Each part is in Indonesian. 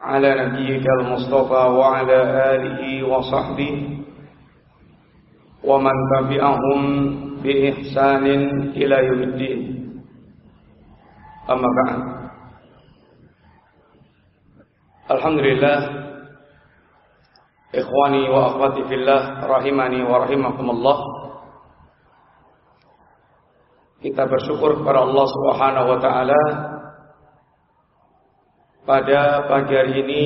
على نبيك المصطفى وعلى آله وصحبه ومن تبعهم بإحسان إلى يوم الدين أما بعد الحمد لله إخواني وأخواتي في الله rahimani wa rahimakumullah Kita bersyukur kepada Allah Subhanahu wa taala pada pagi hari ini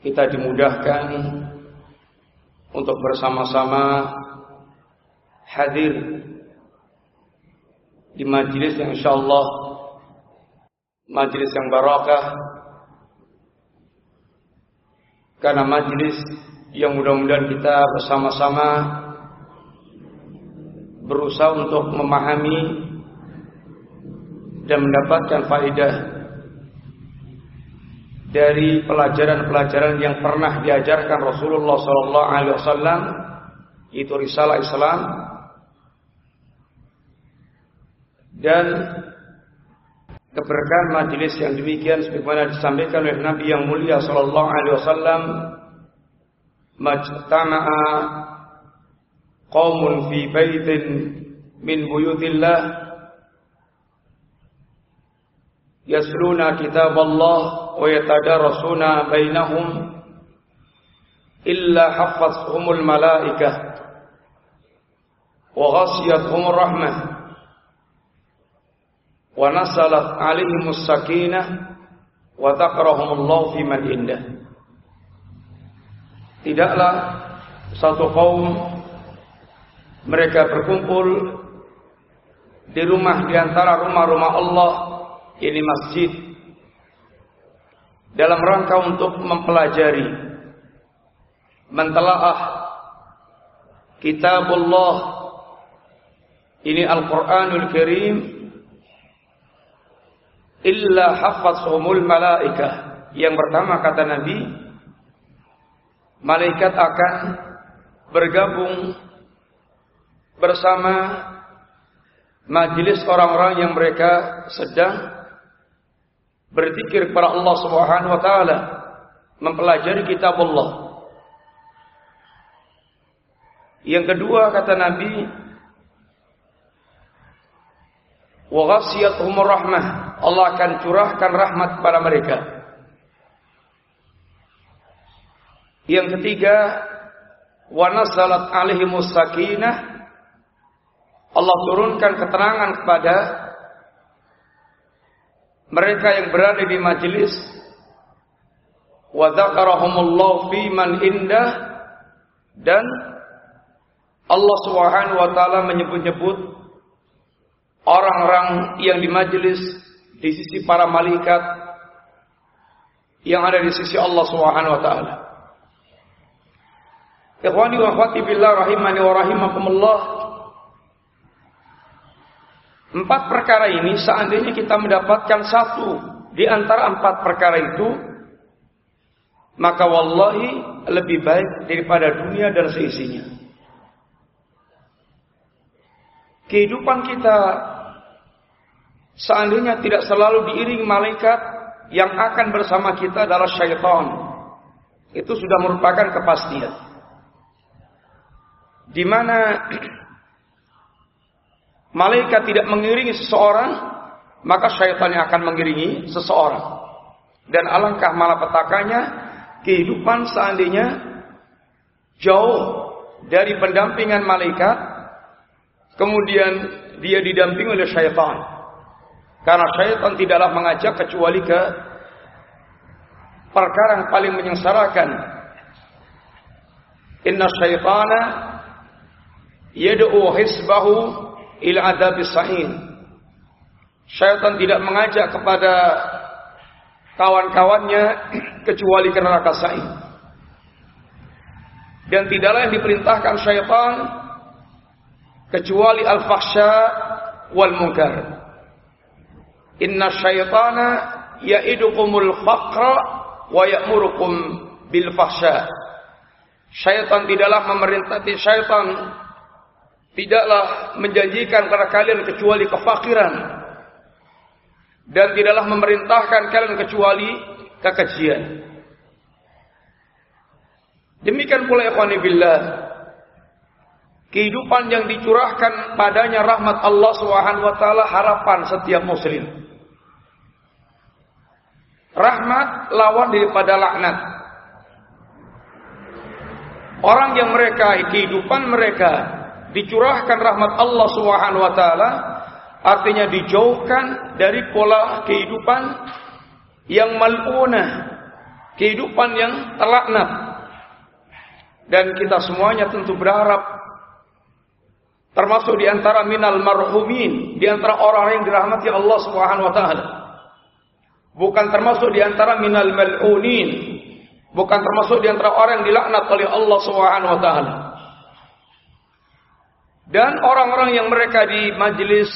kita dimudahkan untuk bersama-sama hadir di majelis yang insyaallah majelis yang barakah karena majelis yang mudah-mudahan kita bersama-sama berusaha untuk memahami dan mendapatkan faedah dari pelajaran-pelajaran yang pernah diajarkan Rasulullah sallallahu alaihi wasallam itu risalah Islam. Dan keberkahan majelis yang demikian sebagaimana disampaikan oleh Nabi yang mulia sallallahu alaihi wasallam majtama'a qaumun fi baitin min buyutillah wa yatadarasuna bainahum illa hafathumul malaikah wa ghasiyatuhumur rahmah wa nasalat alaihimus sakinah wa taqrahumullahu fi man indah. Tidaklah satu kaum mereka berkumpul di rumah di antara rumah-rumah Allah ini masjid. Dalam rangka untuk mempelajari mentelaah kitabullah. Ini Al-Qur'anul Karim. Illa hafathumul malaikah. Yang pertama kata Nabi malaikat akan bergabung bersama majelis orang-orang yang mereka sedang berzikir kepada Allah Subhanahu wa taala, mempelajari kitab Allah. Yang kedua kata Nabi, wa rahmah. Allah akan curahkan rahmat kepada mereka. Yang ketiga, wa alaihimus sakinah. Allah turunkan keterangan kepada mereka yang berada di majelis. Wa dzakarahumullahu fi man indah. Dan Allah Subhanahu wa taala menyebut-nyebut orang-orang yang di majelis di sisi para malaikat yang ada di sisi Allah Subhanahu wa taala. Ikhwani wa akhwati billah rahimani wa rahimakumullah Empat perkara ini seandainya kita mendapatkan satu di antara empat perkara itu, maka wallahi lebih baik daripada dunia dan seisinya. Kehidupan kita seandainya tidak selalu diiringi malaikat yang akan bersama kita adalah syaitan. Itu sudah merupakan kepastian. Di mana malaikat tidak mengiringi seseorang, maka syaitan yang akan mengiringi seseorang. Dan alangkah malapetakannya kehidupan seandainya jauh dari pendampingan malaikat, kemudian dia didampingi oleh syaitan. Karena syaitan tidaklah mengajak kecuali ke perkara yang paling menyengsarakan. Inna syaitana yad'u hisbahu ila adabis sa'in. Syaitan tidak mengajak kepada kawan-kawannya kecuali ke neraka sa'in. Dan tidaklah yang diperintahkan syaitan kecuali al-fahsya wal munkar. Inna syaitana ya'idukumul faqra wa ya'murukum bil fahsya. Syaitan tidaklah memerintah syaitan tidaklah menjanjikan kepada kalian kecuali kefakiran dan tidaklah memerintahkan kalian kecuali kekejian. Demikian pula ikhwani billah kehidupan yang dicurahkan padanya rahmat Allah Subhanahu wa taala harapan setiap muslim. Rahmat lawan daripada laknat. Orang yang mereka kehidupan mereka dicurahkan rahmat Allah Subhanahu wa taala artinya dijauhkan dari pola kehidupan yang maluna, kehidupan yang terlaknat. Dan kita semuanya tentu berharap Termasuk di antara minal marhumin, di antara orang yang dirahmati Allah Subhanahu wa taala. Bukan termasuk di antara minal mal'unin, bukan termasuk di antara orang yang dilaknat oleh Allah Subhanahu wa taala. Dan orang-orang yang mereka di majelis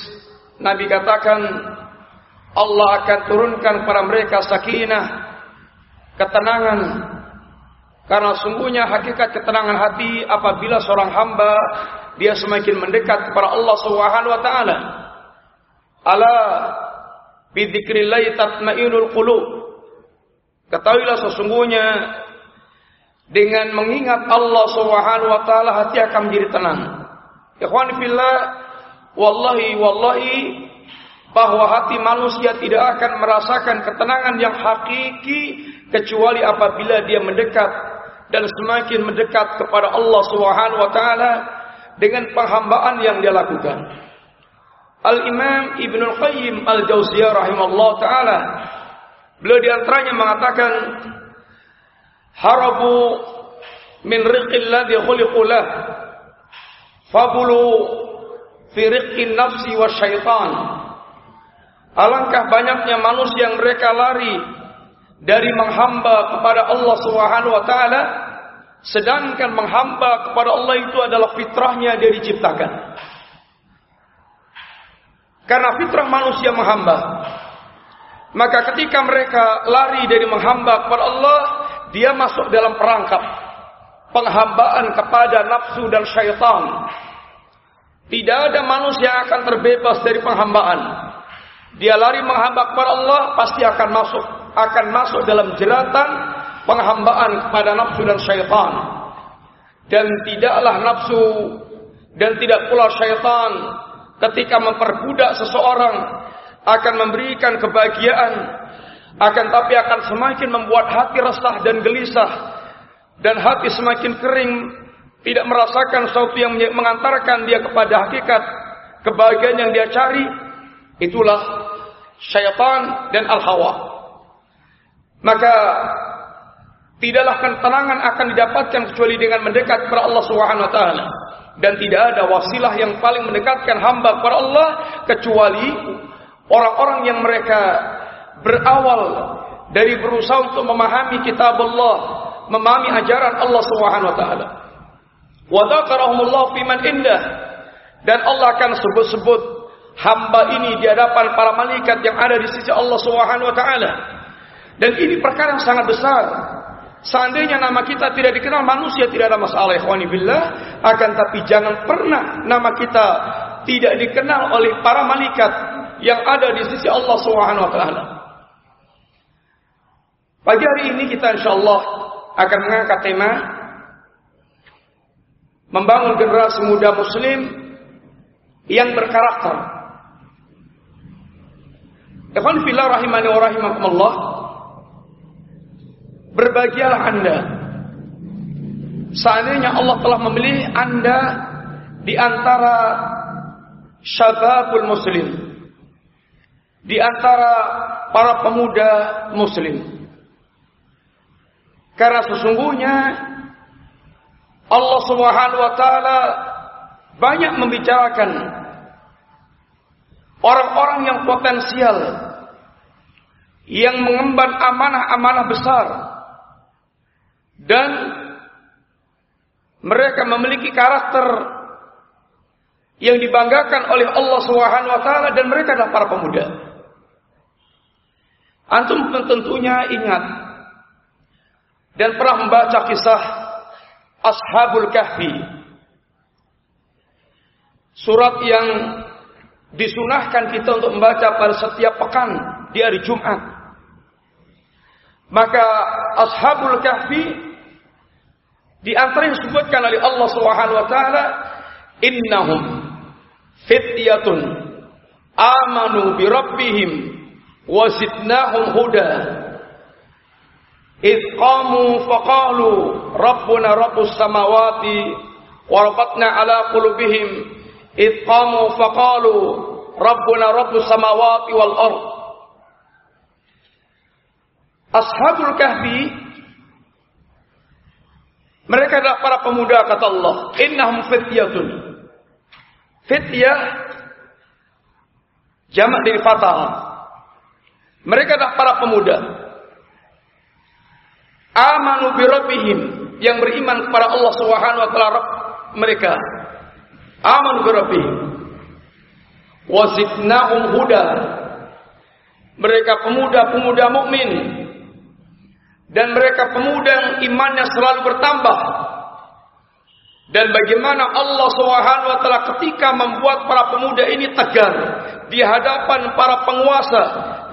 Nabi katakan Allah akan turunkan kepada mereka sakinah, ketenangan. Karena sungguhnya hakikat ketenangan hati apabila seorang hamba dia semakin mendekat kepada Allah Subhanahu wa taala. Ala bi dzikrillah tatmainul qulub. Ketahuilah sesungguhnya dengan mengingat Allah Subhanahu wa taala hati akan menjadi tenang. Ikhwan fillah, wallahi wallahi bahwa hati manusia tidak akan merasakan ketenangan yang hakiki kecuali apabila dia mendekat dan semakin mendekat kepada Allah Subhanahu wa taala dengan penghambaan yang dia lakukan. Al-Imam Ibn Al-Qayyim Al-Jauziyah rahimahullah ta'ala beliau di antaranya mengatakan harabu min riqil ladhi khuliqulah fabulu fi riqqin nafsi wa syaitan alangkah banyaknya manusia yang mereka lari dari menghamba kepada Allah Subhanahu wa taala Sedangkan menghamba kepada Allah itu adalah fitrahnya dia diciptakan. Karena fitrah manusia menghamba. Maka ketika mereka lari dari menghamba kepada Allah, dia masuk dalam perangkap penghambaan kepada nafsu dan syaitan. Tidak ada manusia yang akan terbebas dari penghambaan. Dia lari menghamba kepada Allah, pasti akan masuk akan masuk dalam jeratan penghambaan kepada nafsu dan syaitan dan tidaklah nafsu dan tidak pula syaitan ketika memperbudak seseorang akan memberikan kebahagiaan akan tapi akan semakin membuat hati resah dan gelisah dan hati semakin kering tidak merasakan sesuatu yang mengantarkan dia kepada hakikat. Kebahagiaan yang dia cari itulah syaitan dan al-hawa. Maka Tidaklah ketenangan akan didapatkan kecuali dengan mendekat kepada Allah Subhanahu wa taala. Dan tidak ada wasilah yang paling mendekatkan hamba kepada Allah kecuali orang-orang yang mereka berawal dari berusaha untuk memahami kitab Allah, memahami ajaran Allah Subhanahu wa taala. Wa dzakarahumullah fiman indah dan Allah akan sebut-sebut hamba ini di hadapan para malaikat yang ada di sisi Allah Subhanahu wa taala. Dan ini perkara yang sangat besar Seandainya nama kita tidak dikenal manusia tidak ada masalah ikhwani billah, akan tapi jangan pernah nama kita tidak dikenal oleh para malaikat yang ada di sisi Allah Subhanahu wa taala. Pagi hari ini kita insyaallah akan mengangkat tema membangun generasi muda muslim yang berkarakter. Ikhwan fillah rahimani wa rahimakumullah. Berbahagialah Anda seandainya Allah telah memilih Anda di antara syababul muslim, di antara para pemuda muslim. Karena sesungguhnya Allah Subhanahu wa taala banyak membicarakan orang-orang yang potensial yang mengemban amanah-amanah besar dan mereka memiliki karakter yang dibanggakan oleh Allah Subhanahu wa taala dan mereka adalah para pemuda. Antum tentunya ingat dan pernah membaca kisah Ashabul Kahfi. Surat yang disunahkan kita untuk membaca pada setiap pekan di hari Jumat. Maka Ashabul Kahfi di yang disebutkan oleh Allah Subhanahu wa taala innahum fityatun amanu bi rabbihim wa zidnahum huda Isqamu faqalu Rabbuna Rabbus samawati Warabatna ala qulubihim. Isqamu faqalu Rabbuna Rabbus samawati wal ard. Ashabul Kahfi Mereka adalah para pemuda kata Allah. Innahum fityatun. Fityah Jamak dari fatah. Mereka adalah para pemuda amanu bi rabbihim. Yang beriman kepada Allah Subhanahu wa taala mereka. Amanu bi rabbihim. Wa huda. Mereka pemuda-pemuda mukmin. Dan mereka pemuda yang imannya selalu bertambah. Dan bagaimana Allah Subhanahu wa taala ketika membuat para pemuda ini tegar di hadapan para penguasa,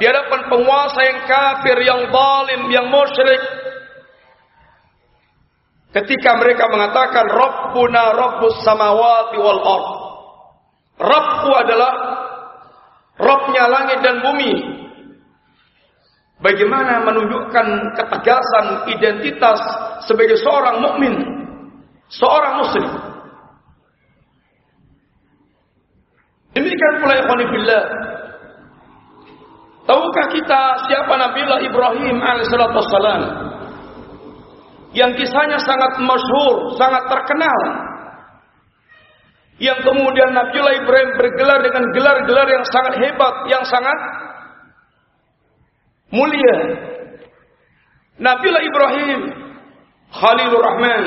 di hadapan penguasa yang kafir, yang zalim, yang musyrik, Ketika mereka mengatakan Rabbuna Rabbus samawati wal ard. Rabbku adalah Rabbnya langit dan bumi. Bagaimana menunjukkan ketegasan identitas sebagai seorang mukmin, seorang muslim. Demikian pula ikhwan billah. Tahukah kita siapa Nabiullah Ibrahim alaihissalatu wassalam? Yang kisahnya sangat masyhur, sangat terkenal. Yang kemudian Nabiullah Ibrahim bergelar dengan gelar-gelar yang sangat hebat, yang sangat mulia. Nabiullah Ibrahim Khalilur Rahman,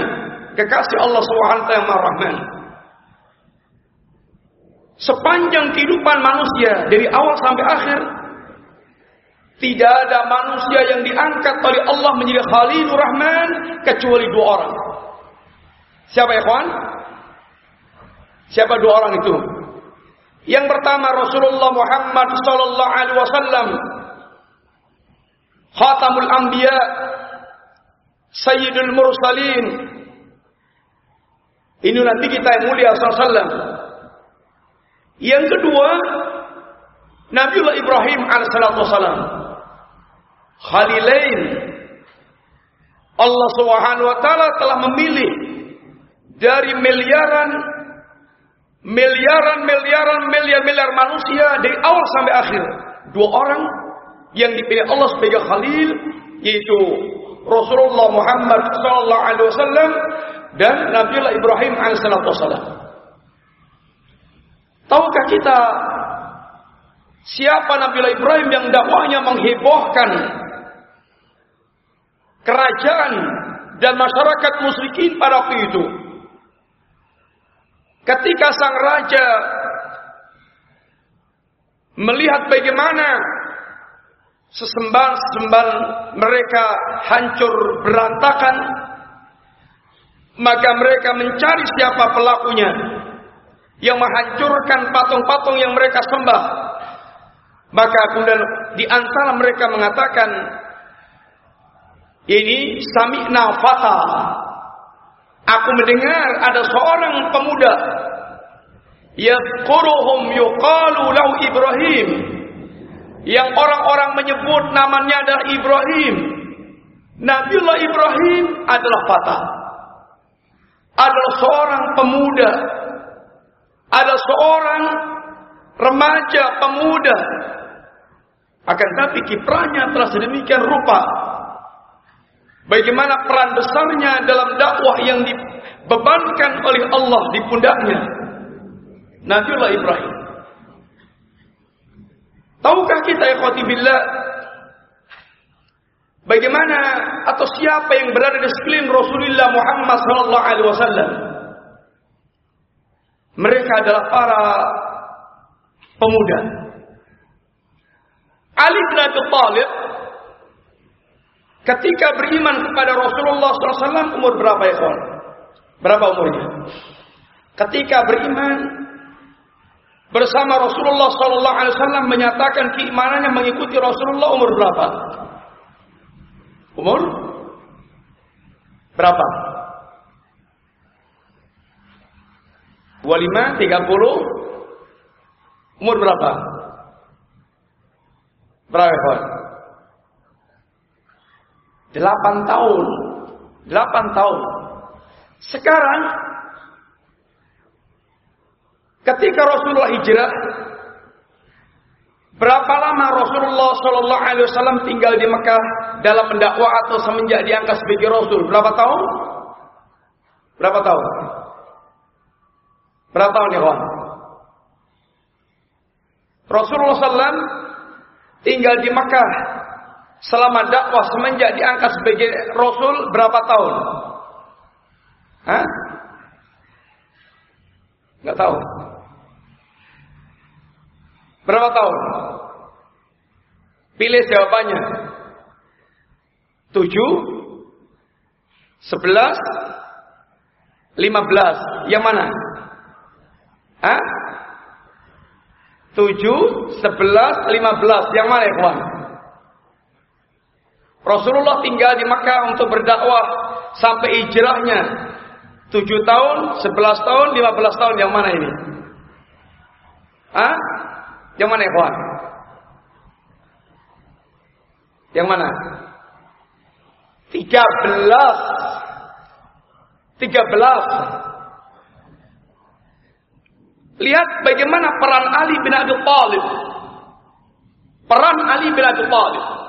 kekasih Allah Subhanahu yang Maha Rahman. Sepanjang kehidupan manusia dari awal sampai akhir tidak ada manusia yang diangkat oleh Allah menjadi Khalilur Rahman kecuali dua orang. Siapa ya kawan? Siapa dua orang itu? Yang pertama Rasulullah Muhammad sallallahu alaihi wasallam Khatamul Anbiya Sayyidul Mursalin Ini nanti kita yang mulia sallallahu Yang kedua Nabiullah Ibrahim alaihissalam Khalilain. Allah Subhanahu wa taala telah memilih dari miliaran miliaran miliaran miliar miliar manusia dari awal sampai akhir dua orang yang dipilih Allah sebagai khalil yaitu Rasulullah Muhammad sallallahu alaihi wasallam dan Nabiullah Ibrahim alaihissalam. Tahukah kita siapa Nabiullah Ibrahim yang dakwahnya menghebohkan kerajaan dan masyarakat musyrikin pada waktu itu. Ketika sang raja melihat bagaimana sesembahan-sesembahan mereka hancur berantakan, maka mereka mencari siapa pelakunya yang menghancurkan patung-patung yang mereka sembah. Maka kemudian di antara mereka mengatakan, ini sami'na fata. Aku mendengar ada seorang pemuda yadhkuruhum yuqalu lahu Ibrahim yang orang-orang menyebut namanya adalah Ibrahim. Nabiullah Ibrahim adalah fata. pemuda, ada seorang remaja pemuda. Akan tapi kiprahnya telah sedemikian rupa. Bagaimana peran besarnya dalam dakwah yang dibebankan oleh Allah di pundaknya. Nabiullah Ibrahim. Tahukah kita ya billah bagaimana atau siapa yang berada di sekeliling Rasulullah Muhammad sallallahu alaihi wasallam? Mereka adalah para pemuda. Ali bin Abi Thalib ketika beriman kepada Rasulullah SAW umur berapa ya kawan? Berapa umurnya? Ketika beriman bersama Rasulullah SAW menyatakan keimanannya mengikuti Rasulullah umur berapa? Umur berapa? 25, 30 Umur berapa? Berapa kawan? 8 tahun 8 tahun Sekarang Ketika Rasulullah hijrah Berapa lama Rasulullah Shallallahu Alaihi Wasallam tinggal di Mekah dalam mendakwah atau semenjak diangkat sebagai Rasul? Berapa tahun? Berapa tahun? Berapa tahun ya kawan? Rasulullah SAW tinggal di Mekah selama dakwah semenjak diangkat sebagai Rasul berapa tahun? Hah? Gak tahu. Berapa tahun? Pilih jawabannya. Tujuh, sebelas, lima belas. Yang mana? Hah? 7, 11, 15. Yang mana ya? Rasulullah tinggal di Makkah untuk berdakwah sampai hijrahnya 7 tahun, 11 tahun, 15 tahun. Yang mana ini? Hah? Yang mana ya? Yang mana? 13 13 Lihat bagaimana peran Ali bin Abi Thalib. Peran Ali bin Abi Thalib.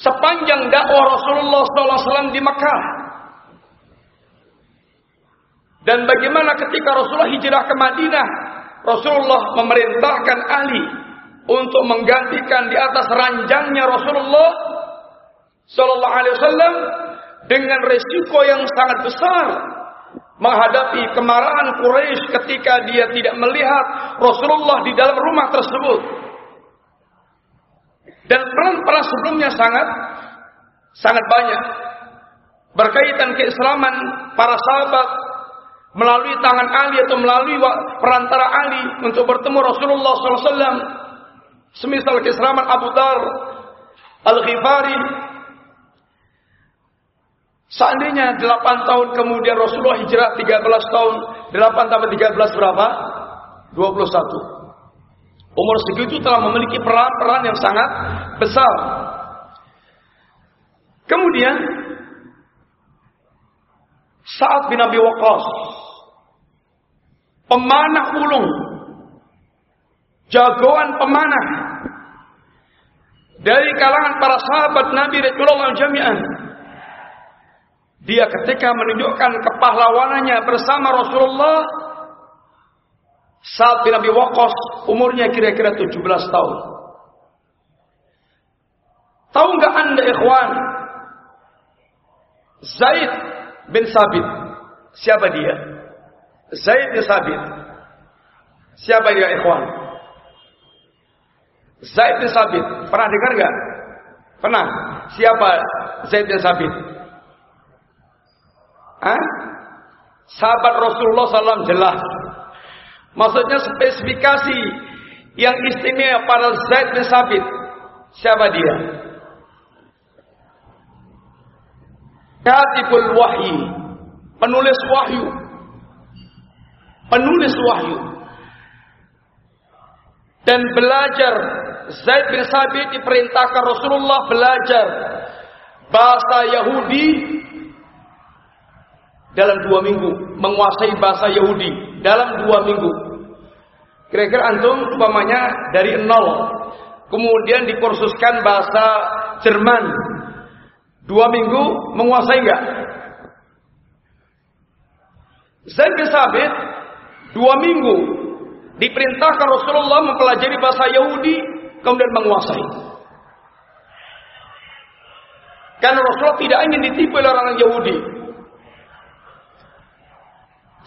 Sepanjang dakwah Rasulullah SAW di Mekah. Dan bagaimana ketika Rasulullah hijrah ke Madinah. Rasulullah memerintahkan Ali untuk menggantikan di atas ranjangnya Rasulullah Sallallahu Alaihi Wasallam dengan resiko yang sangat besar menghadapi kemarahan Quraisy ketika dia tidak melihat Rasulullah di dalam rumah tersebut. Dan peran-peran sebelumnya sangat sangat banyak berkaitan keislaman para sahabat melalui tangan Ali atau melalui perantara Ali untuk bertemu Rasulullah SAW. Semisal keislaman Abu Dar Al-Ghifari Seandainya 8 tahun kemudian Rasulullah hijrah 13 tahun, 8 tambah 13 berapa? 21. Umur segitu telah memiliki peran-peran yang sangat besar. Kemudian saat bin Abi Waqqas pemanah ulung jagoan pemanah dari kalangan para sahabat Nabi Rasulullah jami'an dia ketika menunjukkan kepahlawanannya bersama Rasulullah saat bin Abi Waqqas umurnya kira-kira 17 tahun. Tahu nggak anda ikhwan? Zaid bin Sabit. Siapa dia? Zaid bin Sabit. Siapa dia ikhwan? Zaid bin Sabit. Pernah dengar nggak? Pernah. Siapa Zaid bin Sabit? Hah? Sahabat Rasulullah SAW jelas. Maksudnya spesifikasi yang istimewa pada Zaid bin Sabit. Siapa dia? Katibul wahyi. Penulis wahyu. Penulis wahyu. Dan belajar. Zaid bin Sabit diperintahkan Rasulullah belajar bahasa Yahudi dalam dua minggu, menguasai bahasa Yahudi dalam dua minggu. Kira-kira antum umpamanya dari nol, kemudian dikursuskan bahasa Jerman, dua minggu menguasai enggak? Zaid bin Sabit dua minggu diperintahkan Rasulullah mempelajari bahasa Yahudi kemudian menguasai. Karena Rasulullah tidak ingin ditipu oleh orang Yahudi.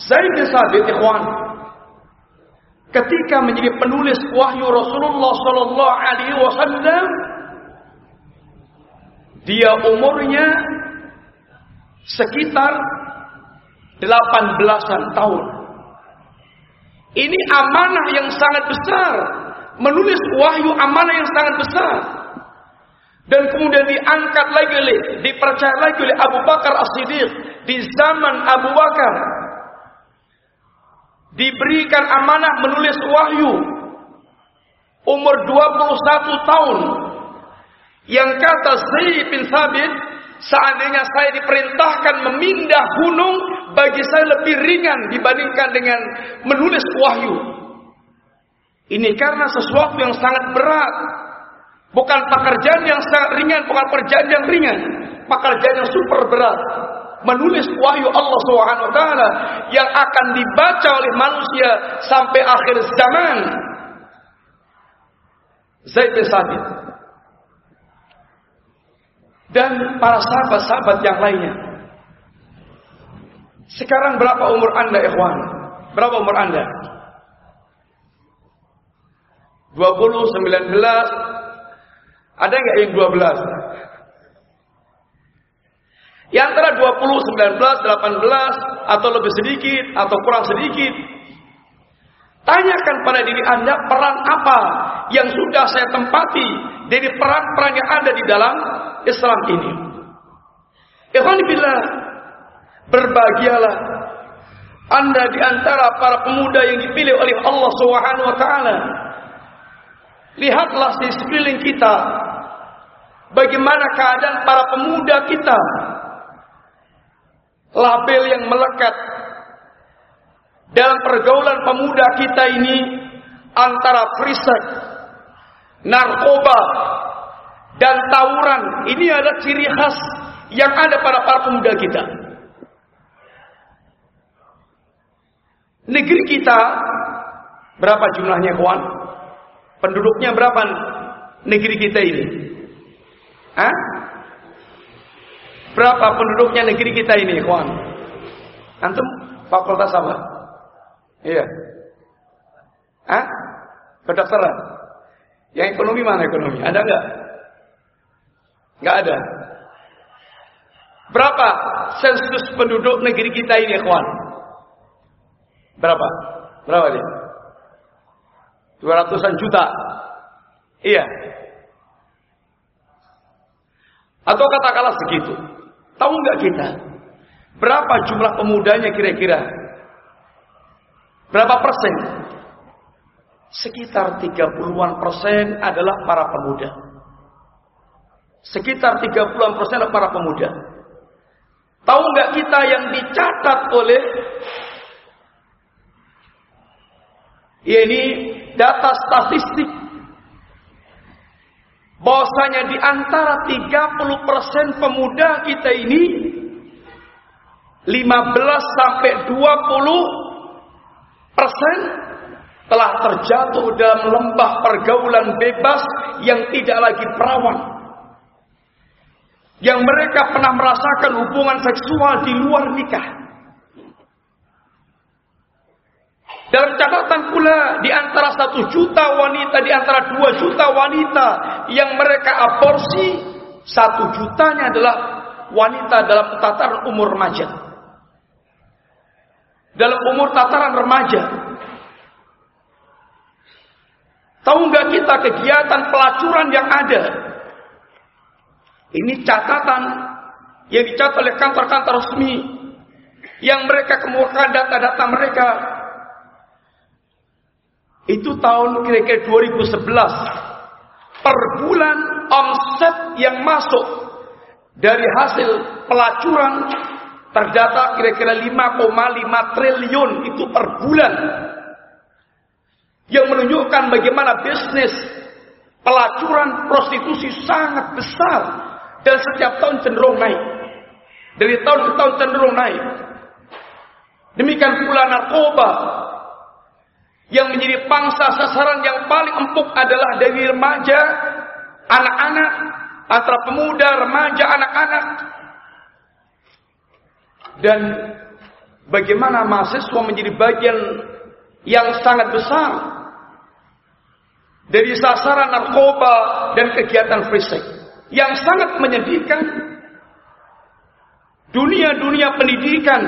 Zaid bin Sabit ikhwan ketika menjadi penulis wahyu Rasulullah sallallahu alaihi wasallam dia umurnya sekitar 18-an tahun. Ini amanah yang sangat besar. Menulis wahyu amanah yang sangat besar. Dan kemudian diangkat lagi oleh, dipercaya lagi oleh Abu Bakar As-Siddiq. Di zaman Abu Bakar. Diberikan amanah menulis wahyu. Umur 21 tahun. Yang kata Zaid bin Thabit, seandainya saya diperintahkan memindah gunung, bagi saya lebih ringan dibandingkan dengan menulis wahyu. Ini karena sesuatu yang sangat berat. Bukan pekerjaan yang sangat ringan, bukan pekerjaan yang ringan. Pekerjaan yang super berat. Menulis wahyu Allah SWT yang akan dibaca oleh manusia sampai akhir zaman. Zaid bin Sabit. Dan para sahabat-sahabat yang lainnya. Sekarang berapa umur anda ikhwan? Berapa umur anda? 20, 19, ada nggak yang 12? Yang antara 20, 19, 18 atau lebih sedikit atau kurang sedikit. Tanyakan pada diri Anda peran apa yang sudah saya tempati dari peran-peran yang ada di dalam Islam ini. Ikhwan billah, berbahagialah Anda di antara para pemuda yang dipilih oleh Allah Subhanahu wa taala. Lihatlah di sekeliling kita bagaimana keadaan para pemuda kita. Label yang melekat dalam pergaulan pemuda kita ini antara free narkoba, dan tawuran. Ini adalah ciri khas yang ada pada para pemuda kita. Negeri kita berapa jumlahnya kawan? Penduduknya berapa negeri kita ini? Hah? Berapa penduduknya negeri kita ini, kawan? Antum fakultas apa? Iya. Hah? Kedokteran. Yang ekonomi mana ekonomi? Ada enggak? Enggak ada. Berapa sensus penduduk negeri kita ini, kawan? Berapa? Berapa dia? 200-an juta. Iya. Atau katakanlah segitu. Tahu nggak kita? Berapa jumlah pemudanya kira-kira? Berapa persen? Sekitar 30-an persen adalah para pemuda. Sekitar 30-an persen adalah para pemuda. Tahu nggak kita yang dicatat oleh ini data statistik bahwasanya di antara 30% pemuda kita ini 15 sampai 20 persen telah terjatuh dalam lembah pergaulan bebas yang tidak lagi perawan. Yang mereka pernah merasakan hubungan seksual di luar nikah. Dalam catatan pula di antara satu juta wanita, di antara dua juta wanita yang mereka aborsi, satu jutanya adalah wanita dalam tataran umur remaja. Dalam umur tataran remaja. Tahu nggak kita kegiatan pelacuran yang ada? Ini catatan yang dicatat oleh kantor-kantor resmi yang mereka kemukakan data-data mereka itu tahun kira-kira 2011. Per bulan omset yang masuk dari hasil pelacuran terdata kira-kira 5,5 triliun itu per bulan. Yang menunjukkan bagaimana bisnis pelacuran prostitusi sangat besar dan setiap tahun cenderung naik. Dari tahun ke tahun cenderung naik. Demikian pula narkoba yang menjadi pangsa sasaran yang paling empuk adalah dari remaja, anak-anak, antara pemuda, remaja, anak-anak. Dan bagaimana mahasiswa menjadi bagian yang sangat besar dari sasaran narkoba dan kegiatan sex yang sangat menyedihkan dunia-dunia pendidikan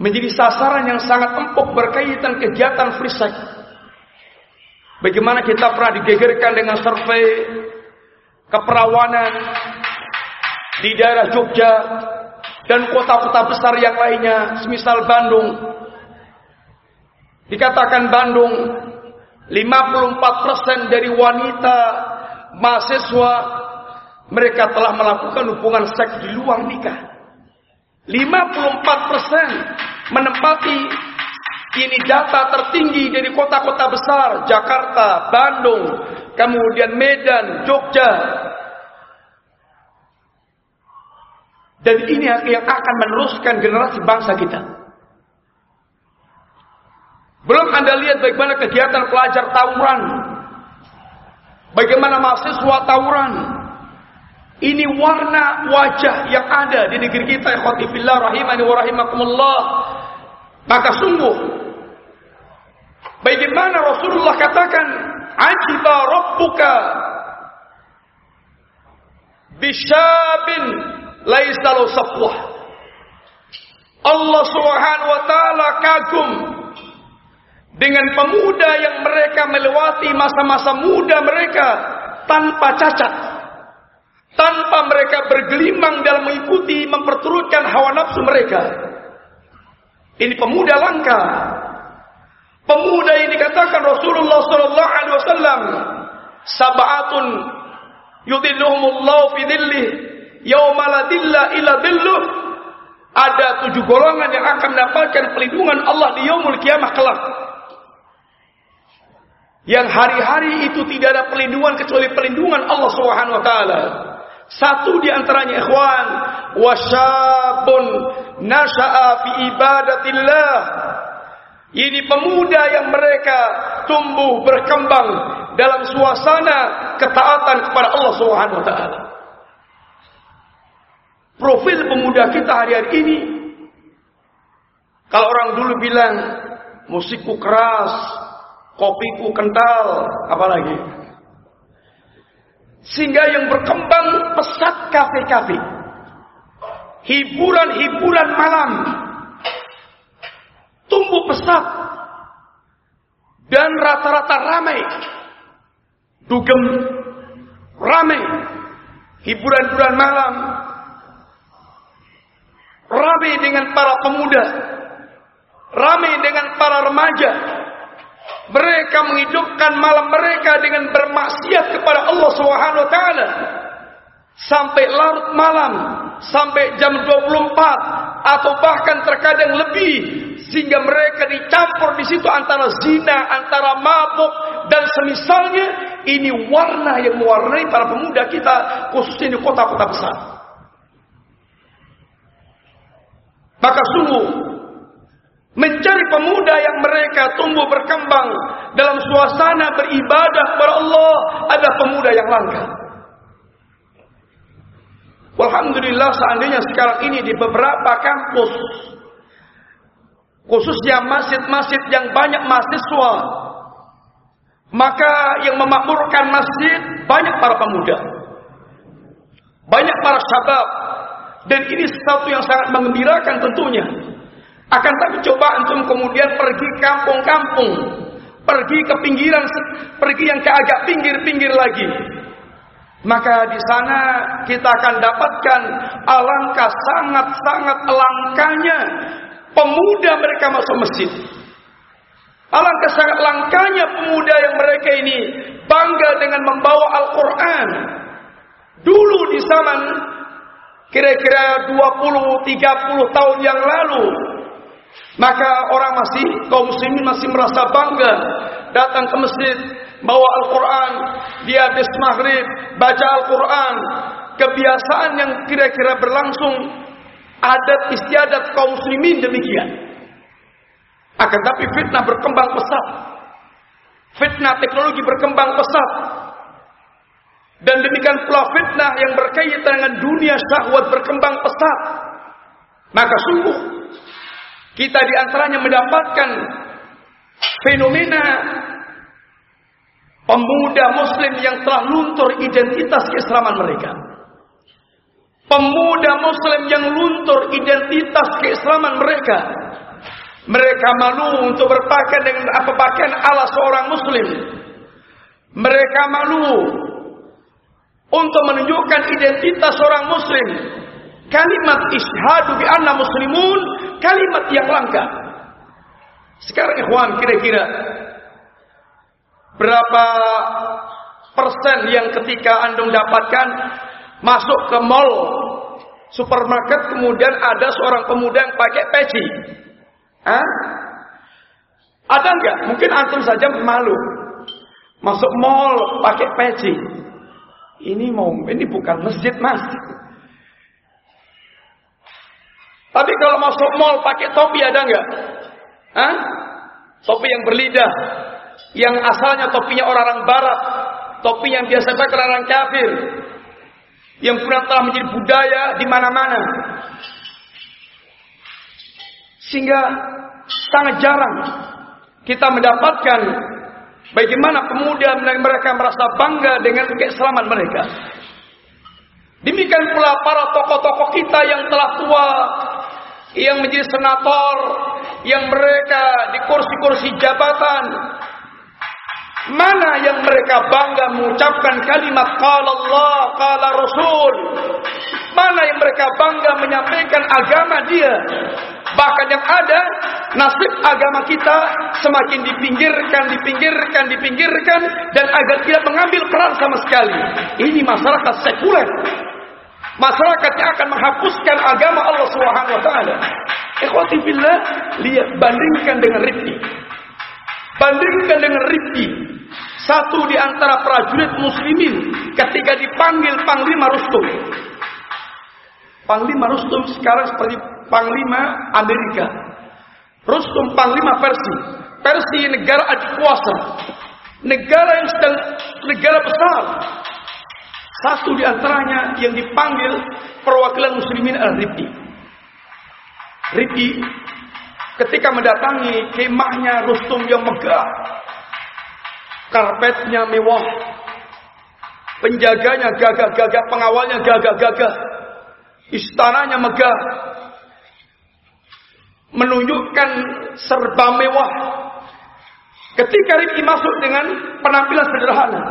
menjadi sasaran yang sangat empuk berkaitan kegiatan free sex. Bagaimana kita pernah digegerkan dengan survei keperawanan di daerah Jogja dan kota-kota besar yang lainnya, semisal Bandung. Dikatakan Bandung 54% dari wanita mahasiswa mereka telah melakukan hubungan seks di luar nikah. 54% menempati ini data tertinggi dari kota-kota besar, Jakarta, Bandung, kemudian Medan, Jogja. Dan ini yang akan meneruskan generasi bangsa kita. Belum Anda lihat bagaimana kegiatan pelajar tawuran. Bagaimana mahasiswa tawuran. Ini warna wajah yang ada di negeri kita ikhwati fillah rahimani wa rahimakumullah. Maka sungguh bagaimana Rasulullah katakan ajiba rabbuka bisyabin laisa safwah. Allah Subhanahu wa taala kagum dengan pemuda yang mereka melewati masa-masa muda mereka tanpa cacat tanpa mereka bergelimang dalam mengikuti memperturutkan hawa nafsu mereka. Ini pemuda langka. Pemuda ini dikatakan Rasulullah sallallahu alaihi wasallam sab'atun yudhilluhumullahu fi dhillih yauma la dhilla illa dhilluh. Ada tujuh golongan yang akan mendapatkan pelindungan Allah di yaumul kiamah kelak. Yang hari-hari itu tidak ada pelindungan kecuali pelindungan Allah Subhanahu wa taala. Satu di antaranya ikhwan, wasyabun nasha'a fi ibadatillah. Ini pemuda yang mereka tumbuh berkembang dalam suasana ketaatan kepada Allah Subhanahu wa taala. Profil pemuda kita hari-hari ini kalau orang dulu bilang musikku keras, kopiku kental, apalagi sehingga yang berkembang pesat kafe-kafe. Hiburan-hiburan malam. Tumbuh pesat. Dan rata-rata ramai. Dugem ramai. Hiburan-hiburan malam. Ramai dengan para pemuda. Ramai dengan para remaja mereka menghidupkan malam mereka dengan bermaksiat kepada Allah Subhanahu wa taala. Sampai larut malam, sampai jam 24 atau bahkan terkadang lebih sehingga mereka dicampur di situ antara zina, antara mabuk dan semisalnya ini warna yang mewarnai para pemuda kita khususnya di kota-kota besar. Maka sungguh Mencari pemuda yang mereka tumbuh berkembang dalam suasana beribadah kepada Allah adalah pemuda yang langka. Alhamdulillah seandainya sekarang ini di beberapa kampus khususnya masjid-masjid yang banyak mahasiswa maka yang memakmurkan masjid banyak para pemuda banyak para syabab dan ini sesuatu yang sangat mengembirakan tentunya akan tapi coba antum kemudian pergi kampung-kampung, pergi ke pinggiran, pergi yang ke agak pinggir-pinggir lagi. Maka di sana kita akan dapatkan alangkah sangat-sangat langkanya pemuda mereka masuk masjid. Alangkah sangat langkanya pemuda yang mereka ini bangga dengan membawa Al-Quran. Dulu di zaman kira-kira 20 30 tahun yang lalu maka orang masih kaum muslimin masih merasa bangga datang ke masjid bawa Al-Quran di habis maghrib baca Al-Quran. Kebiasaan yang kira-kira berlangsung adat istiadat kaum muslimin demikian. Akan tapi fitnah berkembang pesat. Fitnah teknologi berkembang pesat. Dan demikian pula fitnah yang berkaitan dengan dunia syahwat berkembang pesat. Maka sungguh kita di antaranya mendapatkan fenomena pemuda muslim yang telah luntur identitas keislaman mereka. Pemuda muslim yang luntur identitas keislaman mereka. Mereka malu untuk berpakaian dengan apa pakaian ala seorang muslim. Mereka malu untuk menunjukkan identitas seorang muslim. Kalimat isyhadu bi anna muslimun kalimat yang langka. Sekarang ikhwan kira-kira berapa persen yang ketika Anda dapatkan masuk ke mall supermarket kemudian ada seorang pemuda yang pakai peci. Hah? Ada enggak? Mungkin antum saja malu. Masuk mall pakai peci. Ini mau ini bukan masjid, Mas. Tapi kalau masuk mall pakai topi ada enggak? Hah? Topi yang berlidah yang asalnya topinya orang-orang barat, topi yang biasa pakai orang kafir, yang pernah telah menjadi budaya di mana-mana. Sehingga sangat jarang kita mendapatkan bagaimana pemuda mereka merasa bangga dengan keislaman mereka. Demikian pula para tokoh-tokoh kita yang telah tua, yang menjadi senator, yang mereka di kursi-kursi jabatan, Mana yang mereka bangga mengucapkan kalimat qala Allah, qala Rasul? Mana yang mereka bangga menyampaikan agama dia? Bahkan yang ada nasib agama kita semakin dipinggirkan, dipinggirkan, dipinggirkan dan agar tidak mengambil peran sama sekali. Ini masyarakat sekuler. Masyarakat yang akan menghapuskan agama Allah Subhanahu wa taala. Ikhwati billah, lihat bandingkan dengan Rifki. Bandingkan dengan Rifki. Satu di antara prajurit muslimin ketika dipanggil Panglima Rustum. Panglima Rustum sekarang seperti Panglima Amerika. Rustum Panglima Persi. Persi negara adikuasa. Negara yang sedang negara besar. Satu di antaranya yang dipanggil perwakilan muslimin adalah Rifki. Rifki ketika mendatangi kemahnya Rustum yang megah, karpetnya mewah, penjaganya gagah-gagah, pengawalnya gagah-gagah, istananya megah, menunjukkan serba mewah. Ketika Rifki masuk dengan penampilan sederhana,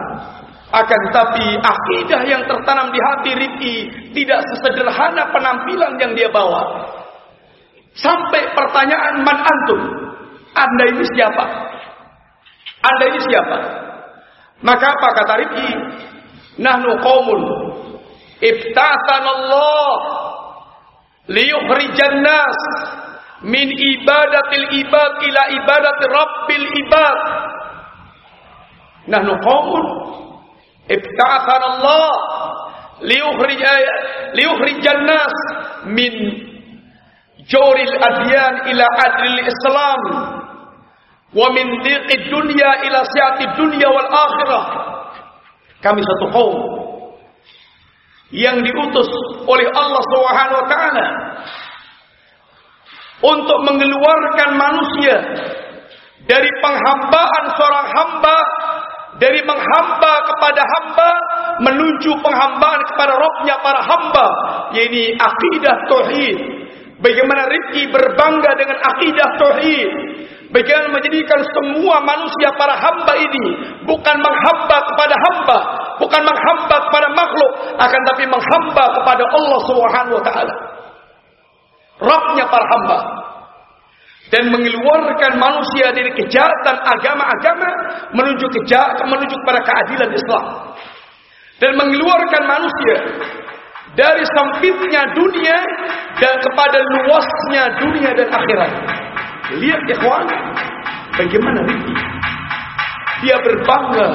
akan tetapi akidah yang tertanam di hati Rifki tidak sesederhana penampilan yang dia bawa. Sampai pertanyaan man antum? Anda ini siapa? Anda ini siapa? Maka apa kata Rifki? Nahnu qawmun Allah liyukhrijan nas min ibadatil ibad ila ibadati rabbil ibad. Nahnu qawmun Allah liyukhrij liyukhrijan nas min jawril adyan ila adril islam. Wa min dhiqid dunya ila si'ati dunya wal akhirah. Kami satu kaum yang diutus oleh Allah Subhanahu wa taala untuk mengeluarkan manusia dari penghambaan seorang hamba dari menghamba kepada hamba menuju penghambaan kepada Rabbnya para hamba yaitu akidah tauhid Bagaimana Rifki berbangga dengan akidah tauhid. Bagaimana menjadikan semua manusia para hamba ini bukan menghamba kepada hamba, bukan menghamba kepada makhluk, akan tapi menghamba kepada Allah Subhanahu wa taala. Rabbnya para hamba dan mengeluarkan manusia dari kejahatan agama-agama menuju kejahatan menuju pada keadilan Islam dan mengeluarkan manusia dari sempitnya dunia dan kepada luasnya dunia dan akhirat. Lihat ikhwan, bagaimana Rifki. Dia berbangga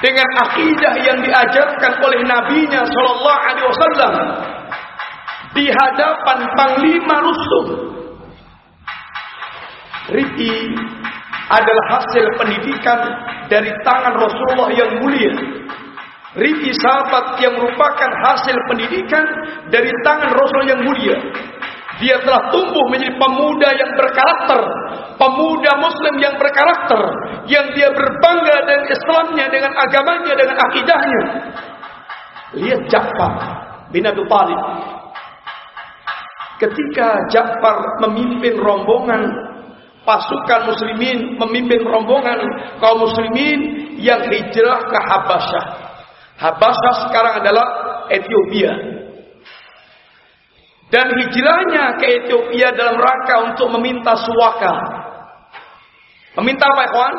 dengan akidah yang diajarkan oleh nabinya sallallahu alaihi wasallam di hadapan panglima rusum. Rifki adalah hasil pendidikan dari tangan Rasulullah yang mulia Rifki sahabat yang merupakan hasil pendidikan dari tangan Rasul yang mulia. Dia telah tumbuh menjadi pemuda yang berkarakter, pemuda muslim yang berkarakter, yang dia berbangga dengan Islamnya, dengan agamanya, dengan akidahnya. Lihat Ja'far bin Abi Talib. Ketika Ja'far memimpin rombongan pasukan muslimin, memimpin rombongan kaum muslimin yang hijrah ke Habasyah. Habasah sekarang adalah Ethiopia. Dan hijrahnya ke Ethiopia dalam rangka untuk meminta suaka. Meminta apa, kawan?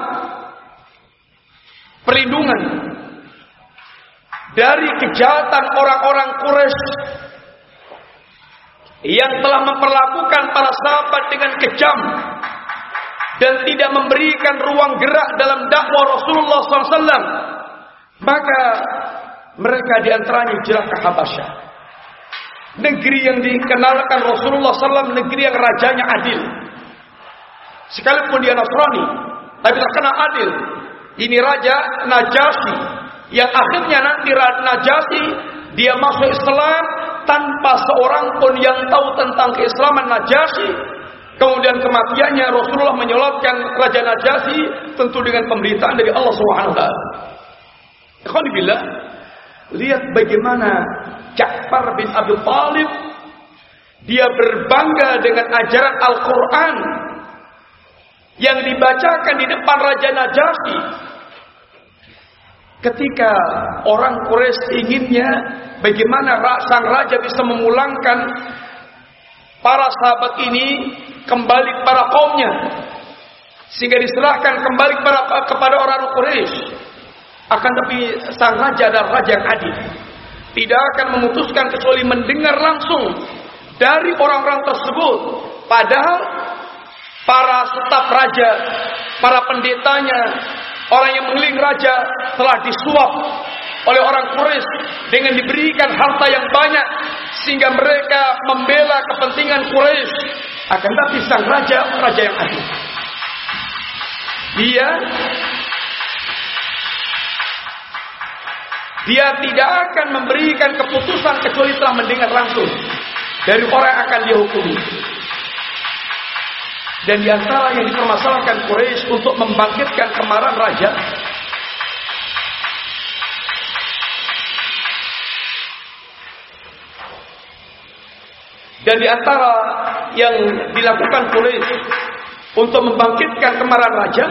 Perlindungan dari kejahatan orang-orang Quraisy yang telah memperlakukan para sahabat dengan kejam dan tidak memberikan ruang gerak dalam dakwah Rasulullah SAW. Maka mereka di antaranya hijrah ke Habasyah. Negeri yang dikenalkan Rasulullah SAW, negeri yang rajanya adil. Sekalipun dia Nasrani, tapi terkena adil. Ini Raja Najasyi, yang akhirnya nanti Najasyi dia masuk Islam tanpa seorang pun yang tahu tentang keislaman Najasyi. Kemudian kematiannya Rasulullah menyolatkan Raja Najasyi tentu dengan pemberitaan dari Allah Subhanahu wa. Lihat bagaimana Ja'far bin Abi Talib dia berbangga dengan ajaran Al-Quran yang dibacakan di depan Raja Najasyi. Ketika orang Quraisy inginnya bagaimana sang raja bisa memulangkan para sahabat ini kembali kepada kaumnya sehingga diserahkan kembali kepada orang Quraisy. Akan tapi sang raja adalah raja yang adil. Tidak akan memutuskan kecuali mendengar langsung dari orang-orang tersebut. Padahal para staf raja, para pendetanya, orang yang mengeliling raja telah disuap oleh orang Quraisy dengan diberikan harta yang banyak sehingga mereka membela kepentingan Quraisy. Akan tapi sang raja raja yang adil. Dia Dia tidak akan memberikan keputusan kecuali telah mendengar langsung dari orang yang akan dia. Dan di antara yang dipermasalahkan Quraisy untuk membangkitkan kemarahan raja Dan di antara yang dilakukan Quraisy untuk membangkitkan kemarahan raja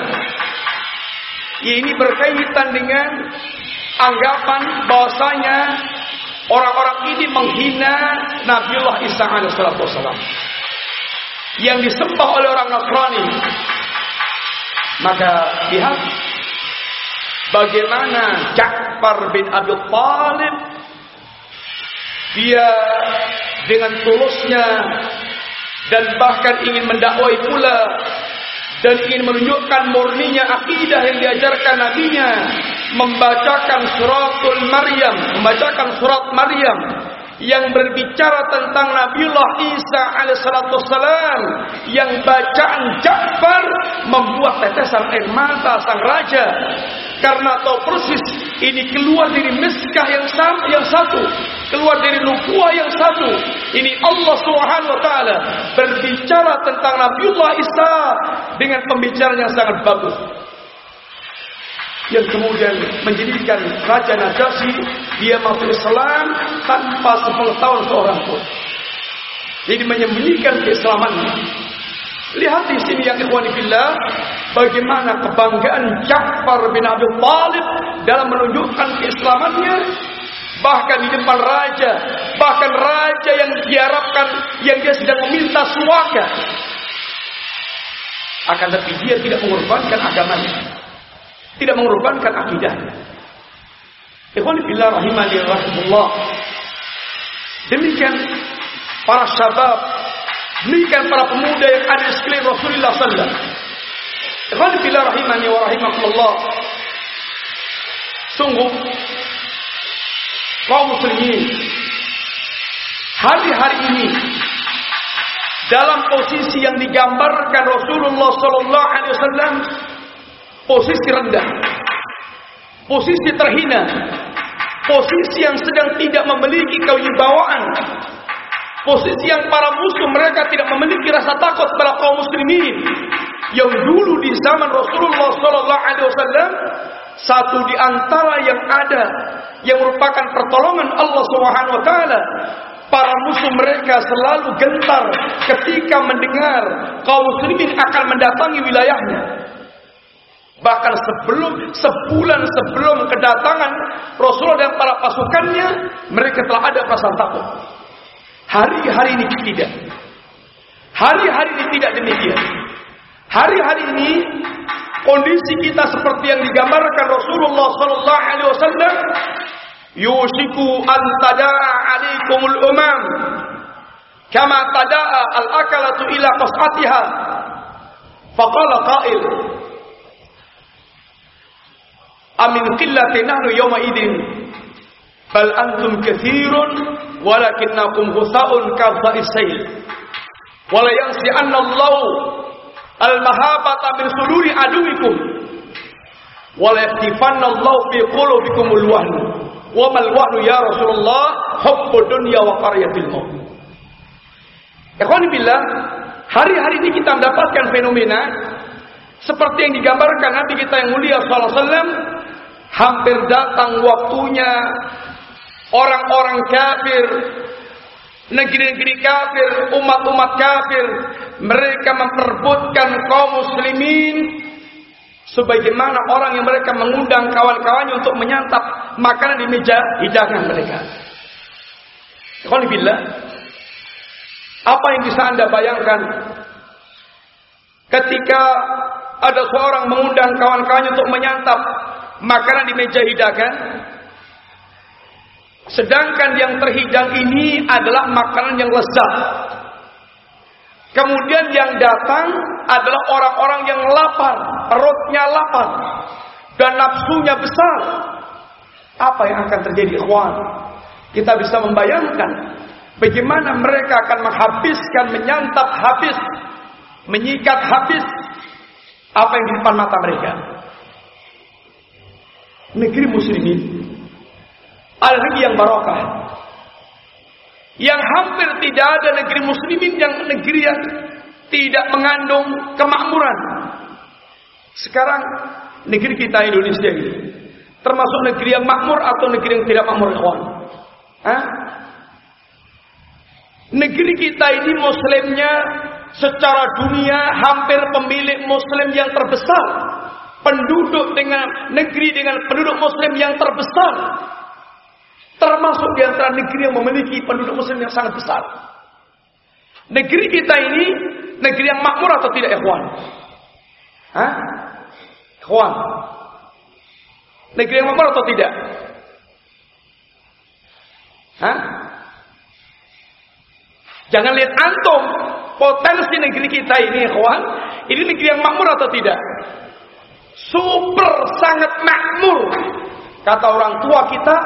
ini berkaitan dengan anggapan bahwasanya orang-orang ini menghina Nabiullah Isa alaihissalam yang disembah oleh orang Nasrani. Maka lihat bagaimana Ja'far bin Abi Thalib dia dengan tulusnya dan bahkan ingin mendakwai pula dan ingin menunjukkan murninya akidah yang diajarkan nabinya membacakan suratul Maryam membacakan surat Maryam yang berbicara tentang Nabiullah Isa alaihissalam yang bacaan Ja'far membuat tetesan air mata sang raja. Karena tahu persis ini keluar dari miskah yang yang satu keluar dari nubuah yang satu ini Allah Subhanahu wa taala berbicara tentang Nabiullah Isa dengan pembicaraan yang sangat bagus yang kemudian menjadikan Raja Najasyi dia masuk Islam tanpa sepengetahuan seorang pun. Jadi menyembunyikan keislamannya. Lihat di sini yang ikhwan billah bagaimana kebanggaan Ja'far bin Abi Thalib dalam menunjukkan keislamannya bahkan di depan raja, bahkan raja yang diharapkan yang dia sedang meminta suaka. Akan tetapi dia tidak mengorbankan agamanya. Tidak mengorbankan akidah. Ikhwan billah rahimani rahimullah. Demikian para syabab, demikian para pemuda yang ada di sekeliling Rasulullah sallallahu alaihi wasallam. rahimani wa rahimakumullah. Sungguh kaum muslimin hari-hari ini dalam posisi yang digambarkan Rasulullah sallallahu alaihi wasallam posisi rendah. Posisi terhina. Posisi yang sedang tidak memiliki kewibawaan posisi yang para musuh mereka tidak memiliki rasa takut pada kaum muslimin. Yang dulu di zaman Rasulullah sallallahu alaihi wasallam satu di antara yang ada yang merupakan pertolongan Allah Subhanahu wa taala para musuh mereka selalu gentar ketika mendengar kaum muslimin akan mendatangi wilayahnya Bahkan sebelum sebulan sebelum kedatangan Rasulullah dan para pasukannya, mereka telah ada perasaan takut. Hari-hari ini tidak. Hari-hari ini tidak demikian. Hari-hari ini kondisi kita seperti yang digambarkan Rasulullah sallallahu alaihi wasallam yushiku an tadaa alaikumul umam kama tadaa al-akalatu ila qas'atiha faqala qa'il amin qillatin nahnu yawma idin. Bal antum kathirun walakinnakum husaun kadha'is sayl. Wala yansi anna al mahabata min suduri aduwikum. Wala yaktifanna Allah fi qulubikumul wahn. Wa mal wahnu ya Rasulullah hubbu dunya wa qaryatil maut. Ikhwan billah hari-hari ini kita mendapatkan fenomena seperti yang digambarkan Nabi kita yang mulia sallallahu alaihi wasallam hampir datang waktunya orang-orang kafir, negeri-negeri kafir, umat-umat kafir, mereka memperbutkan kaum muslimin sebagaimana orang yang mereka mengundang kawan-kawannya untuk menyantap makanan di meja hidangan mereka. Alhamdulillah. Apa yang bisa Anda bayangkan ketika ada seorang mengundang kawan-kawannya untuk menyantap makanan di meja hidangan. Sedangkan yang terhidang ini adalah makanan yang lezat. Kemudian yang datang adalah orang-orang yang lapar, perutnya lapar dan nafsunya besar. Apa yang akan terjadi, ikhwan? Kita bisa membayangkan bagaimana mereka akan menghabiskan, menyantap habis, menyikat habis apa yang di depan mata mereka negeri muslimin. Ada negeri yang barokah. Yang hampir tidak ada negeri muslimin yang negeri yang tidak mengandung kemakmuran. Sekarang negeri kita Indonesia ini termasuk negeri yang makmur atau negeri yang tidak makmur kawan Hah? negeri kita ini muslimnya secara dunia hampir pemilik muslim yang terbesar penduduk dengan negeri dengan penduduk muslim yang terbesar. Termasuk di antara negeri yang memiliki penduduk muslim yang sangat besar. Negeri kita ini negeri yang makmur atau tidak ikhwan? Hah? ikhwan. Negeri yang makmur atau tidak? Hah? jangan lihat antum potensi negeri kita ini ikhwan. Ini negeri yang makmur atau tidak super sangat makmur. Kata orang tua kita,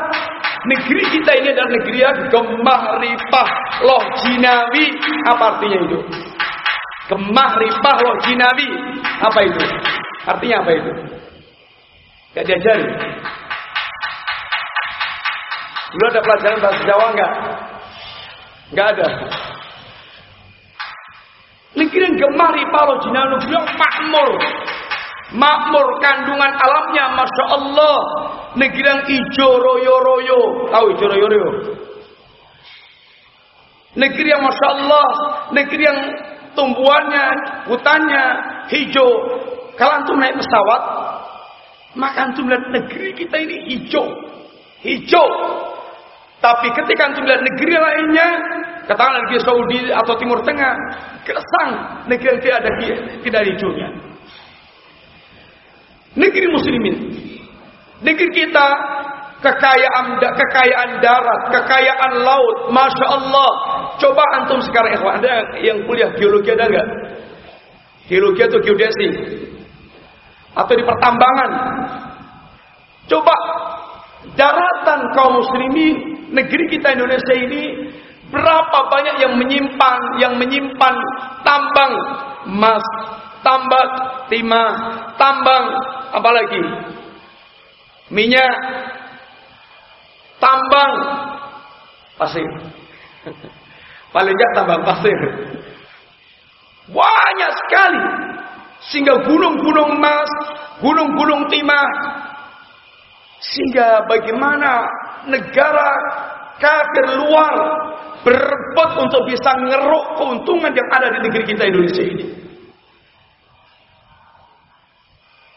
negeri kita ini adalah negeri yang gemah ripah loh jinawi. Apa artinya itu? Gemah ripah loh jinawi. Apa itu? Artinya apa itu? Gak diajari. Dulu ada pelajaran bahasa Jawa enggak? Enggak ada. Negeri yang gemah ripah loh jinawi, negeri yang makmur makmur kandungan alamnya masya Allah. Negeri yang hijau royo royo tahu hijau royo royo negeri yang masya Allah negeri yang tumbuhannya hutannya hijau. Kalau antum naik pesawat maka antum lihat negeri kita ini hijau. Hijau. Tapi ketika antum lihat negeri lainnya katakanlah negeri Saudi atau Timur Tengah keresang negeri yang tidak ada tidak ada hijaunya negeri muslimin. Negeri kita kekayaan kekayaan darat, kekayaan laut, masya Allah. Coba antum sekarang ikhwan, ada yang kuliah geologi ada nggak? Geologi atau geodesi? Atau di pertambangan? Coba daratan kaum muslimin negeri kita Indonesia ini berapa banyak yang menyimpan yang menyimpan tambang emas, tambang timah, tambang apalagi minyak, tambang pasir. Paling tidak tambang pasir. Banyak sekali. Sehingga gunung-gunung emas, gunung-gunung timah. Sehingga bagaimana negara kafir luar berebut untuk bisa ngeruk keuntungan yang ada di negeri kita Indonesia ini.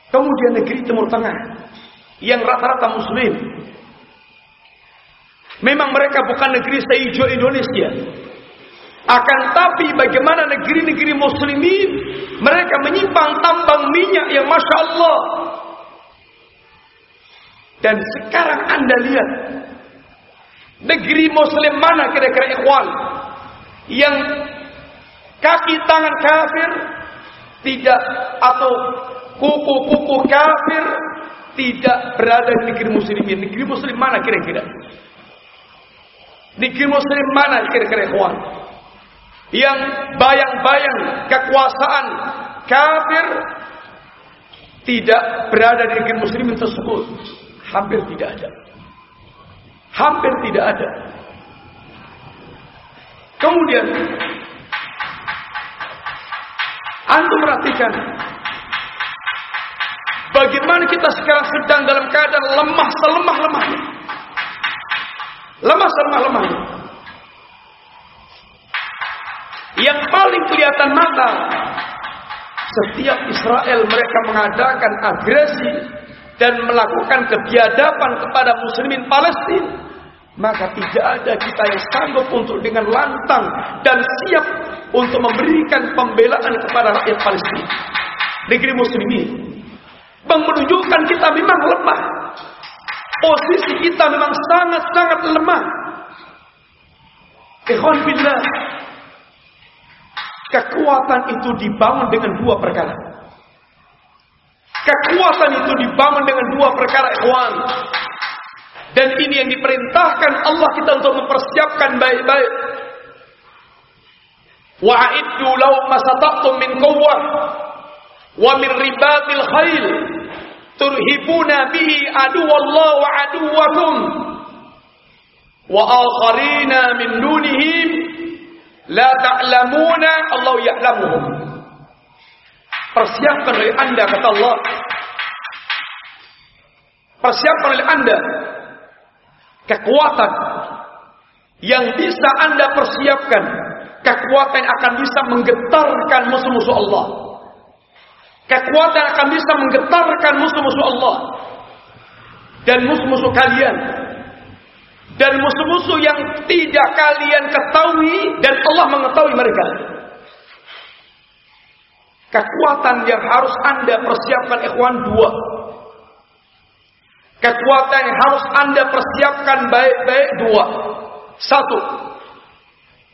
Kemudian negeri Timur Tengah yang rata-rata muslim. Memang mereka bukan negeri sehijau Indonesia. Akan tapi bagaimana negeri-negeri muslimin mereka menyimpan tambang minyak yang Masya Allah. Dan sekarang anda lihat Negeri muslim mana kira-kira ikhwan yang kaki tangan kafir tidak atau kuku-kuku kafir tidak berada di negeri muslimin. Negeri muslim mana kira-kira? Negeri muslim mana kira-kira ikhwan? Yang bayang-bayang kekuasaan kafir tidak berada di negeri muslimin tersebut. Hampir tidak ada. Hampir tidak ada. Kemudian Anda perhatikan Bagaimana kita sekarang sedang dalam keadaan lemah selemah-lemahnya. Lemah selemah-lemahnya. Yang paling kelihatan mata setiap Israel mereka mengadakan agresi dan melakukan kebiadaban kepada muslimin Palestina maka tidak ada kita yang sanggup untuk dengan lantang dan siap untuk memberikan pembelaan kepada rakyat Palestina. Negeri muslimin. Bang menunjukkan kita memang lemah. Posisi kita memang sangat-sangat lemah. Ikhwan billah. Kekuatan itu dibangun dengan dua perkara. Kekuatan itu dibangun dengan dua perkara ikhwan. Dan ini yang diperintahkan Allah kita untuk mempersiapkan baik-baik. Wa'iddu lahum masata'tum min quwwah wa min ribatil khail turhibuna bihi aduwallah wa aduwakum wa akharina min dunihim la ta'lamuna Allah ya'lamuhum. Persiapkan oleh Anda kata Allah. Persiapkan oleh Anda kekuatan yang bisa Anda persiapkan, kekuatan yang akan bisa menggetarkan musuh-musuh Allah. Kekuatan akan bisa menggetarkan musuh-musuh Allah dan musuh-musuh kalian dan musuh-musuh yang tidak kalian ketahui dan Allah mengetahui mereka. Kekuatan yang harus Anda persiapkan ikhwan dua. Kekuatan yang harus Anda persiapkan baik-baik dua. Satu,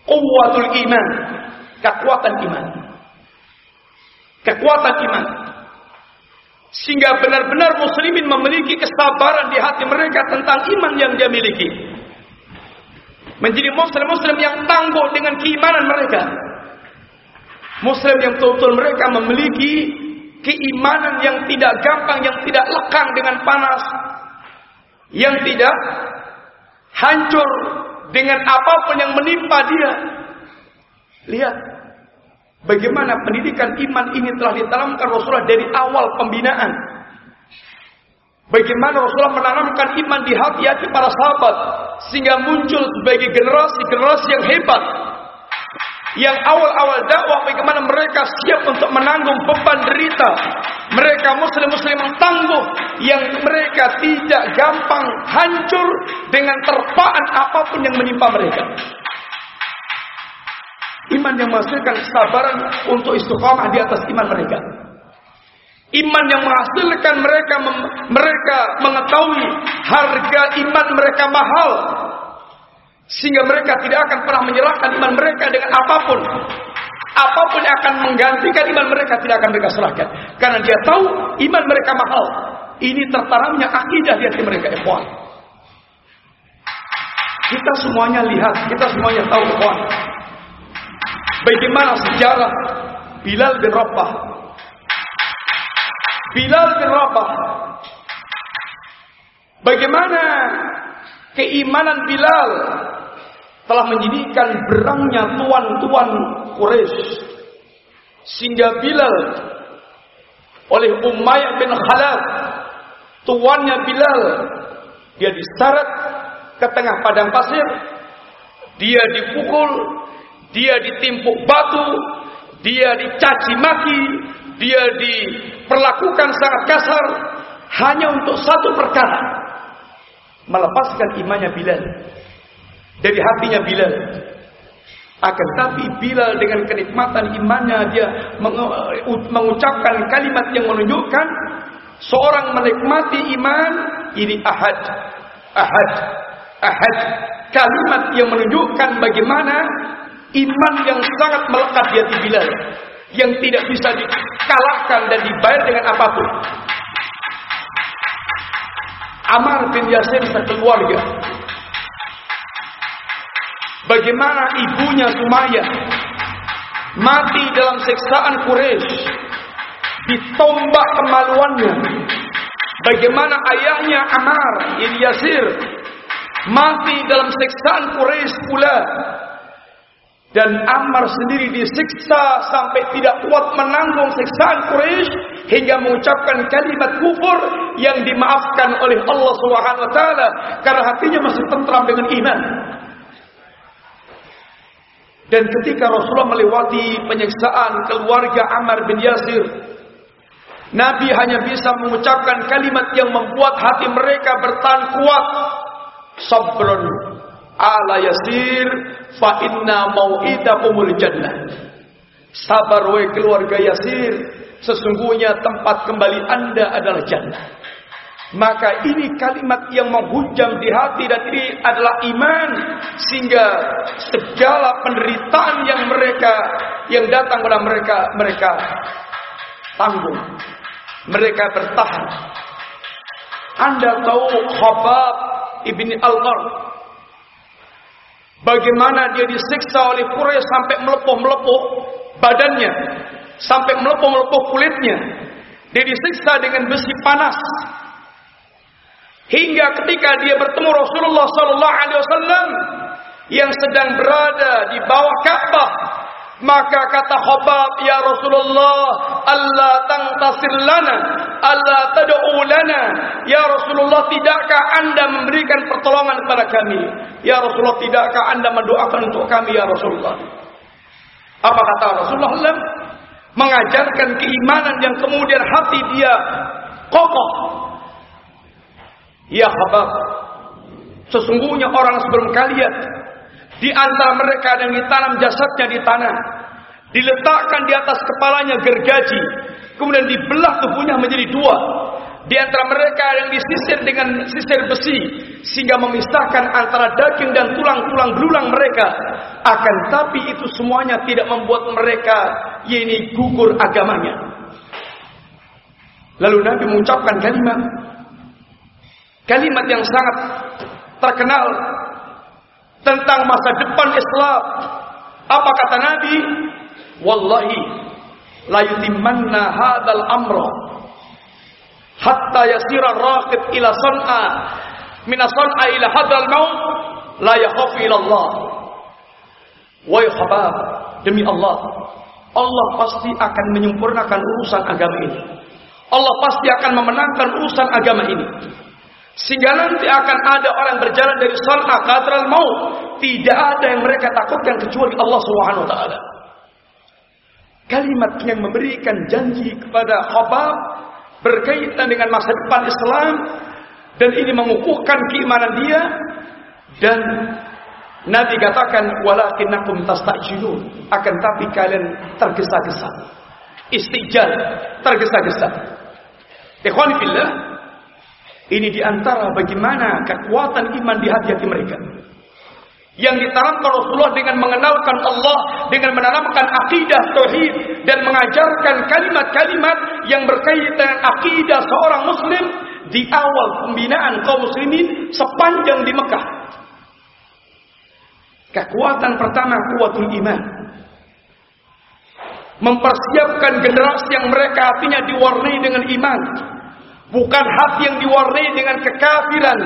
kuwatul iman. Kekuatan iman. Kekuatan iman. Sehingga benar-benar muslimin memiliki kesabaran di hati mereka tentang iman yang dia miliki. Menjadi muslim-muslim yang tangguh dengan keimanan mereka. Muslim yang betul-betul mereka memiliki keimanan yang tidak gampang, yang tidak lekang dengan panas, yang tidak hancur dengan apa pun yang menimpa dia. Lihat bagaimana pendidikan iman ini telah ditanamkan Rasulullah dari awal pembinaan. Bagaimana Rasulullah menanamkan iman di hati-hati para sahabat sehingga muncul sebagai generasi-generasi yang hebat. Yang awal-awal dakwah bagaimana mereka siap untuk menanggung beban derita mereka muslim-muslim yang tangguh yang mereka tidak gampang hancur dengan terpaan apa pun yang menimpa mereka. Iman yang menghasilkan kesabaran untuk istiqamah di atas iman mereka. Iman yang menghasilkan mereka mereka mengetahui harga iman mereka mahal sehingga mereka tidak akan pernah menyerahkan iman mereka dengan apa pun. Apa pun yang akan menggantikan iman mereka tidak akan mereka serahkan karena dia tahu iman mereka mahal. Ini tertanamnya akidah di hati mereka, ikhwan. Kita semuanya lihat, kita semuanya tahu, ikhwan. Bagaimana sejarah Bilal bin Rabah? Bilal bin Rabah. Bagaimana keimanan Bilal telah menjadikan berangnya tuan-tuan Quraisy? Sehingga Bilal oleh Umayyah bin Khalaf tuannya Bilal dia diseret ke tengah padang pasir. Dia dipukul dia ditimpuk batu dia dicaci maki dia diperlakukan sangat kasar hanya untuk satu perkara. Melepaskan imannya Bilal dari hatinya Bilal. Akan tapi Bilal dengan kenikmatan imannya dia mengucapkan kalimat yang menunjukkan seorang menikmati iman ini ahad ahad ahad. Kalimat yang menunjukkan bagaimana iman yang sangat melekat di hati Bilal yang tidak bisa dikalahkan dan dibayar dengan apa pun. Amar bin Yasir sekeluarga. Bagaimana ibunya Sumayyah mati dalam siksaan Quraisy, ditombak kemaluannya. Bagaimana ayahnya Amar bin Yasir mati dalam siksaan Quraisy pula dan Ammar sendiri disiksa sampai tidak kuat menanggung siksaan Quraisy hingga mengucapkan kalimat kufur yang dimaafkan oleh Allah Subhanahu wa taala karena hatinya masih tentram dengan iman. Dan ketika Rasulullah melewati penyiksaan keluarga Ammar bin Yasir, Nabi hanya bisa mengucapkan kalimat yang membuat hati mereka bertahan kuat. Sabrun ala yasir fa inna mau'idakumul jannah. Sabar wahai keluarga Yasir, sesungguhnya tempat kembali Anda adalah jannah. Maka ini kalimat yang menghujam di hati dan ini adalah iman sehingga segala penderitaan yang mereka yang datang kepada mereka mereka tanggung. Mereka bertahan. Anda tahu Khabab ibni Al-Ard Bagaimana dia disiksa oleh Quraisy sampai melepuh-melepuh badannya, sampai melepuh-melepuh kulitnya. Dia disiksa dengan besi panas. Hingga ketika dia bertemu Rasulullah sallallahu alaihi wasallam yang sedang berada di bawah Ka'bah, maka kata Khabab, "Ya Rasulullah, Allah tangtasir lana, Allah tad'u lana. Ya Rasulullah, tidakkah Anda memberikan pertolongan kepada kami? Ya Rasulullah, tidakkah Anda mendoakan untuk kami ya Rasulullah?" Apa kata Rasulullah? Mengajarkan keimanan yang kemudian hati dia kokoh. Ya Khabab, sesungguhnya orang sebelum kalian di antara mereka yang ditanam jasadnya di tanah. Diletakkan di atas kepalanya gergaji. Kemudian dibelah tubuhnya menjadi dua. Di antara mereka yang disisir dengan sisir besi. Sehingga memisahkan antara daging dan tulang-tulang belulang mereka. Akan tapi itu semuanya tidak membuat mereka ini gugur agamanya. Lalu Nabi mengucapkan kalimat. Kalimat yang sangat terkenal tentang masa depan Islam. Apa kata Nabi? Wallahi la yutimmanna hadzal amra hatta yasira raqib ila san'a min san'a ila hadzal maut la yakhafu ila Allah. Wa khabab demi Allah Allah pasti akan menyempurnakan urusan agama ini. Allah pasti akan memenangkan urusan agama ini. Sehingga nanti akan ada orang berjalan dari Sal'a ke Adral Maut. Tidak ada yang mereka takutkan kecuali Allah Subhanahu wa taala. Kalimat yang memberikan janji kepada Khabab berkaitan dengan masa depan Islam dan ini mengukuhkan keimanan dia dan Nabi katakan walakinnakum tastajilun akan tapi kalian tergesa-gesa istijal tergesa-gesa Ikhwan billah, ini di antara bagaimana kekuatan iman di hati-hati mereka. Yang ditanamkan Rasulullah dengan mengenalkan Allah, dengan menanamkan akidah tauhid dan mengajarkan kalimat-kalimat yang berkaitan akidah seorang muslim di awal pembinaan kaum muslimin sepanjang di Mekah. Kekuatan pertama kuatul iman. Mempersiapkan generasi yang mereka hatinya diwarnai dengan iman. Bukan hati yang diwarnai dengan kekafiran.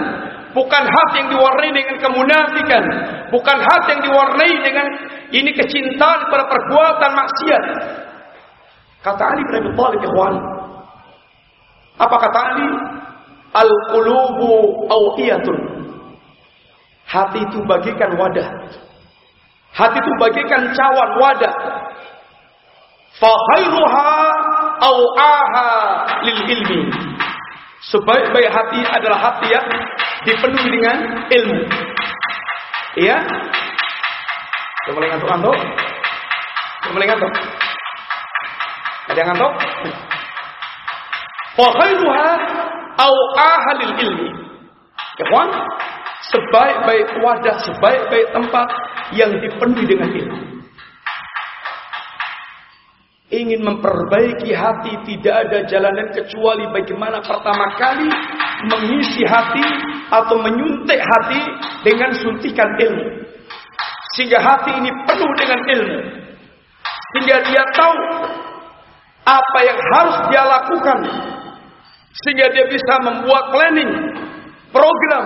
Bukan hati yang diwarnai dengan kemunafikan. Bukan hati yang diwarnai dengan ini kecintaan pada perbuatan maksiat. Kata Ali bin Abi Thalib ikhwan. Apa kata Ali? Al-qulubu awiyatun. Hati itu bagikan wadah. Hati itu bagikan cawan wadah. Fahairuha awaha lil ilmi. Sebaik-baik hati adalah hati yang dipenuhi dengan ilmu. Iya? Coba ngantuk-ngantuk. Coba ngantuk. Ada yang ngantuk? Fahairuha au ahalil ilmi. Ikhwan, sebaik-baik wadah, sebaik-baik tempat yang dipenuhi dengan ilmu. Ingin memperbaiki hati tidak ada jalanan kecuali bagaimana pertama kali mengisi hati atau menyuntik hati dengan suntikan ilmu. Sehingga hati ini penuh dengan ilmu. Sehingga dia tahu apa yang harus dia lakukan sehingga dia bisa membuat planning, program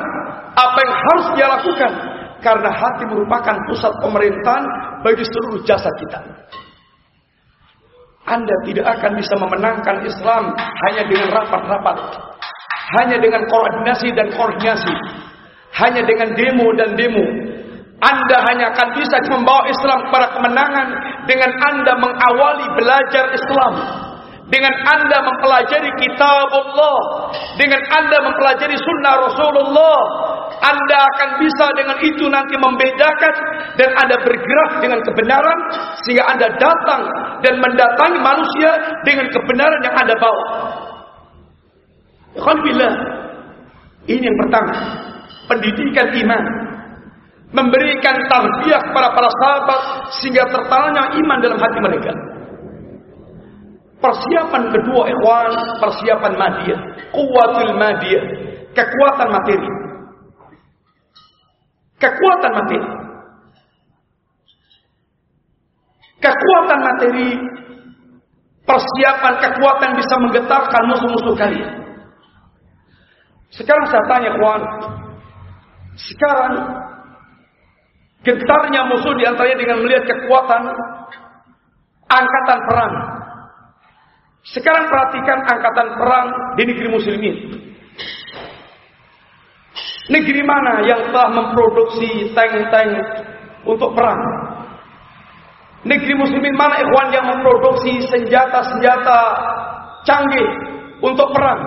apa yang harus dia lakukan. Karena hati merupakan pusat pemerintahan bagi seluruh jasad kita. Anda tidak akan bisa memenangkan Islam hanya dengan rapat-rapat. Hanya dengan koordinasi dan koordinasi. Hanya dengan demo dan demo. Anda hanya akan bisa membawa Islam kepada kemenangan dengan Anda mengawali belajar Islam dengan Anda mempelajari kitab Allah, dengan Anda mempelajari sunnah Rasulullah, Anda akan bisa dengan itu nanti membedakan dan Anda bergerak dengan kebenaran sehingga Anda datang dan mendatangi manusia dengan kebenaran yang Anda bawa. Alhamdulillah. Ini yang pertama, pendidikan iman. Memberikan tarbiyah kepada para sahabat sehingga tertanamnya iman dalam hati mereka. Persiapan kedua ikhwan, persiapan madiyah, kuatul madiyah, kekuatan materi. Kekuatan materi. Kekuatan materi persiapan kekuatan bisa menggetarkan musuh-musuh kalian. Sekarang saya tanya kawan, sekarang gentarnya musuh di antaranya dengan melihat kekuatan angkatan perang sekarang perhatikan angkatan perang di negeri muslimin. Negeri mana yang telah memproduksi tank-tank untuk perang? Negeri muslimin mana ikhwan yang memproduksi senjata-senjata canggih untuk perang?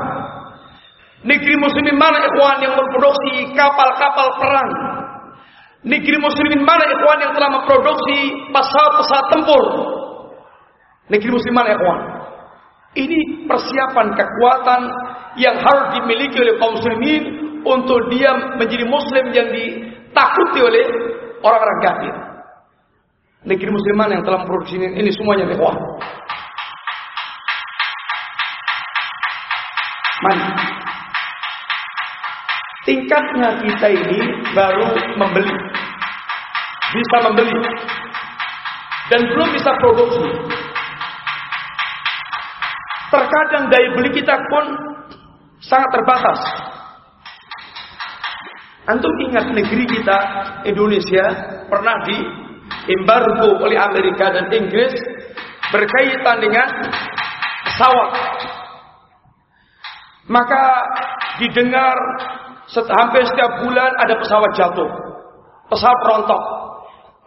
Negeri muslimin mana ikhwan yang memproduksi kapal-kapal perang? Negeri muslimin mana ikhwan yang telah memproduksi pesawat-pesawat tempur? Negeri muslimin mana ikhwan? Ini persiapan kekuatan yang harus dimiliki oleh kaum muslimin untuk dia menjadi muslim yang ditakuti oleh orang-orang kafir. Negeri musliman yang telah memproduksi ini, ini semuanya ikhwan. Mari. Tingkatnya kita ini baru membeli. Bisa membeli. Dan belum bisa produksi. Terkadang daya beli kita pun sangat terbatas. Antum ingat negeri kita Indonesia pernah di embargo oleh Amerika dan Inggris berkaitan dengan pesawat. Maka didengar hampir setiap bulan ada pesawat jatuh. Pesawat rontok.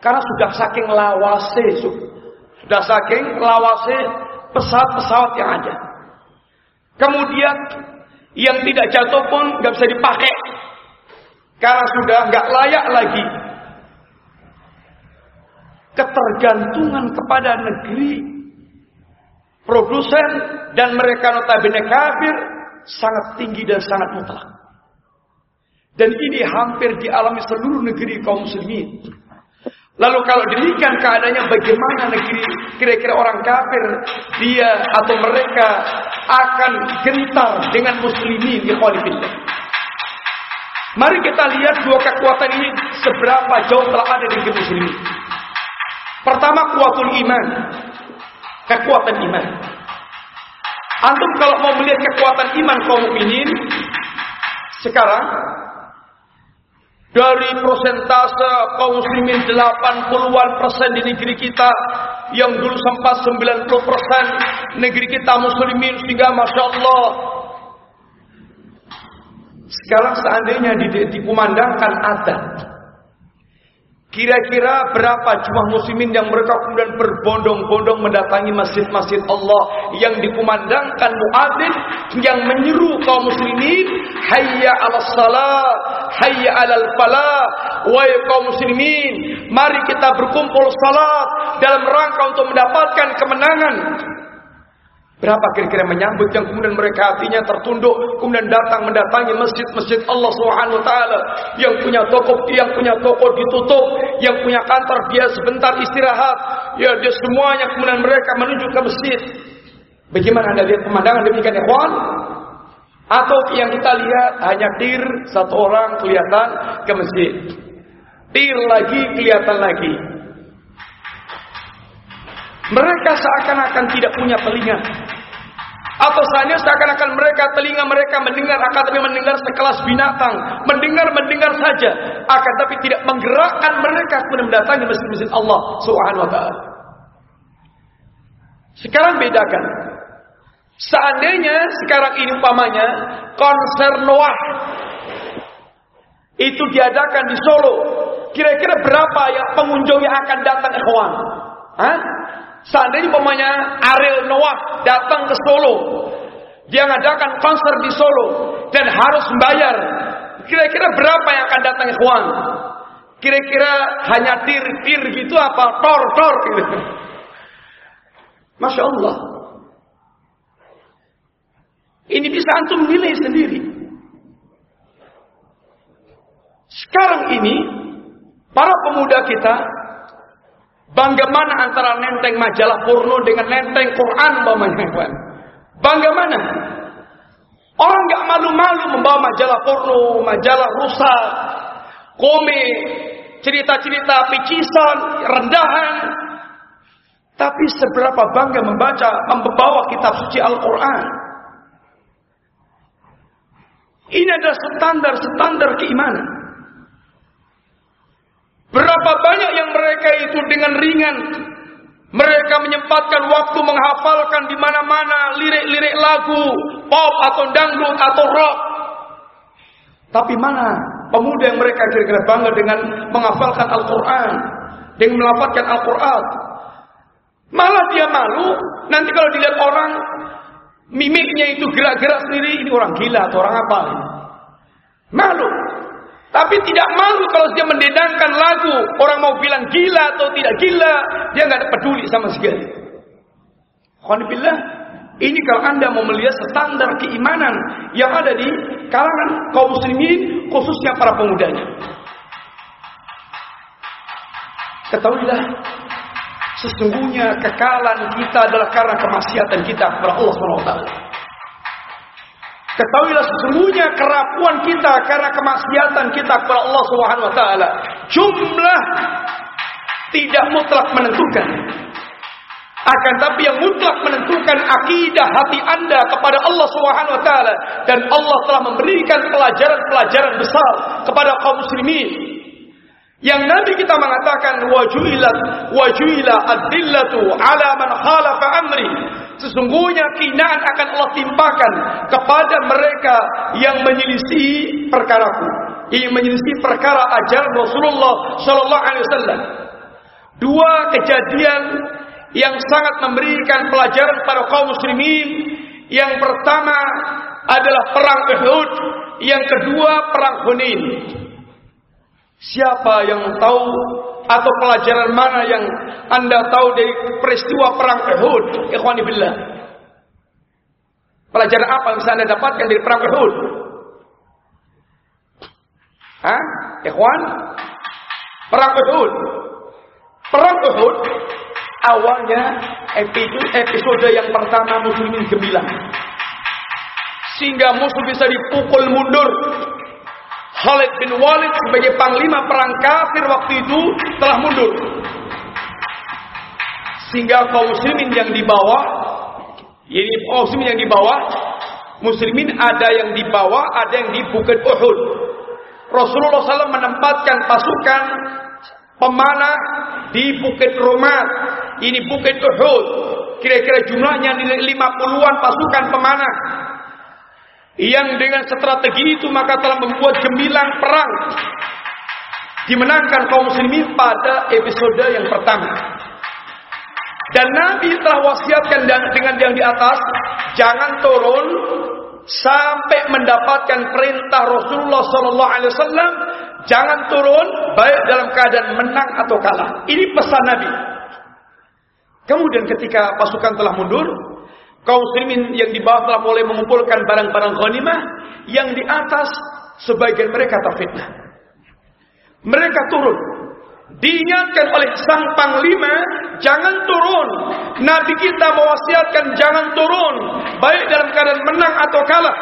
Karena sudah saking lawase, sudah saking lawase pesawat-pesawat yang ada. Kemudian yang tidak jatuh pun nggak bisa dipakai karena sudah nggak layak lagi. Ketergantungan kepada negeri produsen dan mereka notabene kafir sangat tinggi dan sangat mutlak. Dan ini hampir dialami seluruh negeri kaum muslimin. Lalu kalau demikian keadaannya bagaimana negeri kira-kira orang kafir dia atau mereka akan gentar dengan muslimin di billah. Mari kita lihat dua kekuatan ini seberapa jauh telah ada di negeri muslimin. Pertama kuatul iman. Kekuatan iman. Antum kalau mau melihat kekuatan iman kaum mukminin sekarang dari persentase kaum muslimin 80-an persen di negeri kita yang dulu sempat 90 persen negeri kita muslimin sehingga Masya Allah sekarang seandainya dikumandangkan adat Kira-kira berapa jumlah muslimin yang mereka kemudian berbondong-bondong mendatangi masjid-masjid Allah yang dikumandangkan muadzin yang menyeru kaum muslimin hayya 'alas salat hayya 'alal falah wahai kaum muslimin mari kita berkumpul salat dalam rangka untuk mendapatkan kemenangan Berapa kira-kira menyambut yang kemudian mereka hatinya tertunduk, kemudian datang mendatangi masjid-masjid Allah Subhanahu wa taala yang punya toko yang punya toko ditutup, yang punya kantor dia sebentar istirahat, ya dia semuanya kemudian mereka menuju ke masjid. Bagaimana Anda lihat pemandangan demikian ikhwan? Atau yang kita lihat hanya tir satu orang kelihatan ke masjid. Tir lagi kelihatan lagi. Mereka seakan-akan tidak punya telinga. Atau seandainya seakan-akan mereka telinga mereka mendengar akan tapi mendengar sekelas binatang, mendengar-mendengar saja, akan tapi tidak menggerakkan mereka kepada mendatangi masjid-masjid Allah Subhanahu wa taala. Sekarang bedakan. Seandainya sekarang ini umpamanya konser Noah itu diadakan di Solo, kira-kira berapa yang pengunjung yang akan datang ikhwan? Hah? Seandainya umpamanya Ariel Noah datang ke Solo, dia ngadakan konser di Solo dan harus membayar. Kira-kira berapa yang akan datang ikhwan? Kira-kira hanya tir-tir gitu apa tor-tor gitu. Masya Allah. Ini bisa antum nilai sendiri. Sekarang ini para pemuda kita Bangga mana antara nenteng majalah porno dengan nenteng Quran umpamanya, Bangga mana? Orang nggak malu-malu membawa majalah porno, majalah rusak, komik, cerita-cerita picisan, rendahan. Tapi seberapa bangga membaca, membawa kitab suci Al-Quran. Ini adalah standar-standar keimanan. Berapa banyak yang mereka itu dengan ringan mereka menyempatkan waktu menghafalkan di mana-mana lirik-lirik lagu pop atau dangdut atau rock. Tapi mana pemuda yang mereka kira-kira bangga dengan menghafalkan Al-Quran, dengan melafalkan Al-Quran. Malah dia malu nanti kalau dilihat orang mimiknya itu gerak-gerak sendiri ini orang gila atau orang apa? Malu. Tapi tidak malu kalau dia mendedangkan lagu. Orang mau bilang gila atau tidak gila. Dia nggak peduli sama sekali. Alhamdulillah. Ini kalau anda mau melihat standar keimanan yang ada di kalangan kaum muslimin khususnya para pemudanya. Ketahuilah sesungguhnya kekalan kita adalah karena kemaksiatan kita kepada Allah SWT. Ketahuilah sesungguhnya kerapuan kita karena kemaksiatan kita kepada Allah Subhanahu wa taala. Jumlah tidak mutlak menentukan. Akan tapi yang mutlak menentukan akidah hati Anda kepada Allah Subhanahu wa taala dan Allah telah memberikan pelajaran-pelajaran besar kepada kaum muslimin. Yang Nabi kita mengatakan wajulat wajula adillatu ala man khalafa amri Sesungguhnya kinaan akan Allah timpakan kepada mereka yang menyelisih perkaraku, yang menyelisih perkara ajaran Rasulullah Sallallahu Alaihi Wasallam. Dua kejadian yang sangat memberikan pelajaran pada kaum muslimin. Yang pertama adalah perang Uhud, yang kedua perang Hunain. Siapa yang tahu atau pelajaran mana yang Anda tahu dari peristiwa perang Uhud? Ikhwani billah. Pelajaran apa yang bisa Anda dapatkan dari perang Uhud? Hah? Ikhwan? Perang Uhud. Perang Uhud awalnya episode, episode yang pertama muslimin gemilang. Sehingga musuh bisa dipukul mundur. Khalid bin Walid sebagai panglima perang kafir waktu itu telah mundur. Sehingga kaum muslimin yang di bawah, ini kaum muslimin yang di bawah, muslimin ada yang di bawah, ada yang di Bukit Uhud. Rasulullah SAW menempatkan pasukan pemanah di Bukit Romat. Ini Bukit Uhud. Kira-kira jumlahnya 50-an pasukan pemanah. Yang dengan strategi itu maka telah membuat gemilang perang. Dimenangkan kaum muslimin pada episode yang pertama. Dan Nabi telah wasiatkan dengan yang di atas, jangan turun sampai mendapatkan perintah Rasulullah Sallallahu Alaihi Wasallam jangan turun baik dalam keadaan menang atau kalah. Ini pesan Nabi. Kemudian ketika pasukan telah mundur, kaum muslimin yang di bawah telah mulai mengumpulkan barang-barang ghanimah, yang di atas sebagian mereka terfitnah. Mereka turun. Diingatkan oleh sang panglima, jangan turun. Nabi kita mewasiatkan jangan turun, baik dalam keadaan menang atau kalah.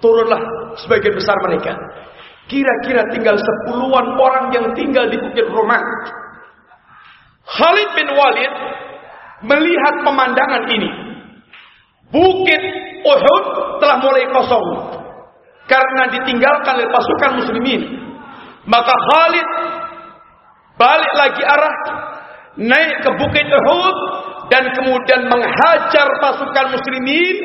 Turunlah sebagian besar mereka. Kira-kira tinggal sepuluhan orang yang tinggal di Bukit Roman. Khalid bin Walid melihat pemandangan ini. Bukit Uhud telah mulai kosong. Karena ditinggalkan oleh pasukan muslimin. Maka Khalid balik lagi arah naik ke Bukit Uhud dan kemudian menghajar pasukan muslimin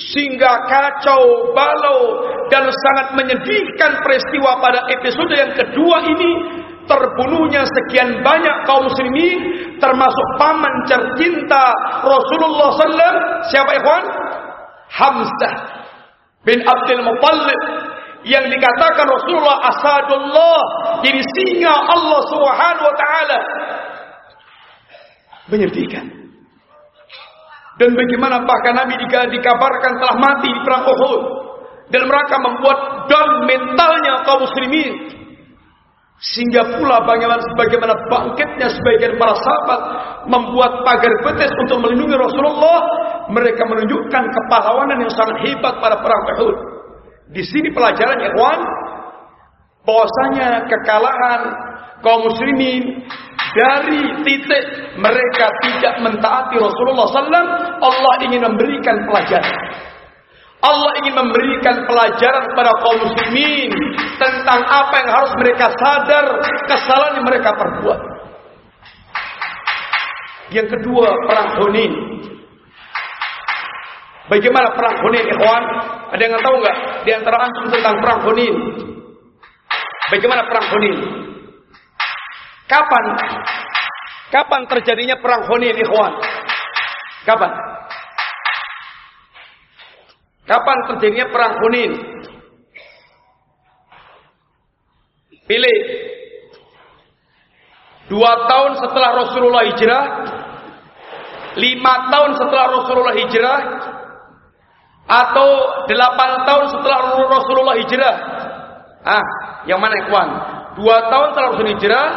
sehingga kacau balau dan sangat menyedihkan peristiwa pada episode yang kedua ini terbunuhnya sekian banyak kaum muslimin termasuk paman tercinta Rasulullah SAW siapa ikhwan Hamzah bin Abdul Muttalib yang dikatakan Rasulullah asadullah jadi singa Allah Subhanahu wa taala menyedihkan dan bagaimana bahkan Nabi dikabarkan telah mati di perang Uhud. Dan mereka membuat down mentalnya kaum muslimin. Sehingga pula bagaimana, bagaimana bangkitnya sebagian para sahabat membuat pagar betis untuk melindungi Rasulullah. Mereka menunjukkan kepahlawanan yang sangat hebat pada perang Uhud. Di sini pelajaran ikhwan bahwasanya kekalahan kaum muslimin dari titik mereka tidak mentaati Rasulullah SAW, Allah ingin memberikan pelajaran. Allah ingin memberikan pelajaran kepada kaum muslimin tentang apa yang harus mereka sadar kesalahan yang mereka perbuat. Yang kedua, perang Hunin. Bagaimana perang Hunin, ikhwan? Ada yang tahu nggak di antara antum tentang perang Hunin? Bagaimana perang Hunin? Kapan? Kapan terjadinya perang Hunain, ikhwan? Kapan? Kapan terjadinya perang Hunain? Pilih. Dua tahun setelah Rasulullah hijrah, lima tahun setelah Rasulullah hijrah, atau delapan tahun setelah Rasulullah hijrah. Ah, yang mana ikhwan? Dua tahun setelah Rasulullah hijrah,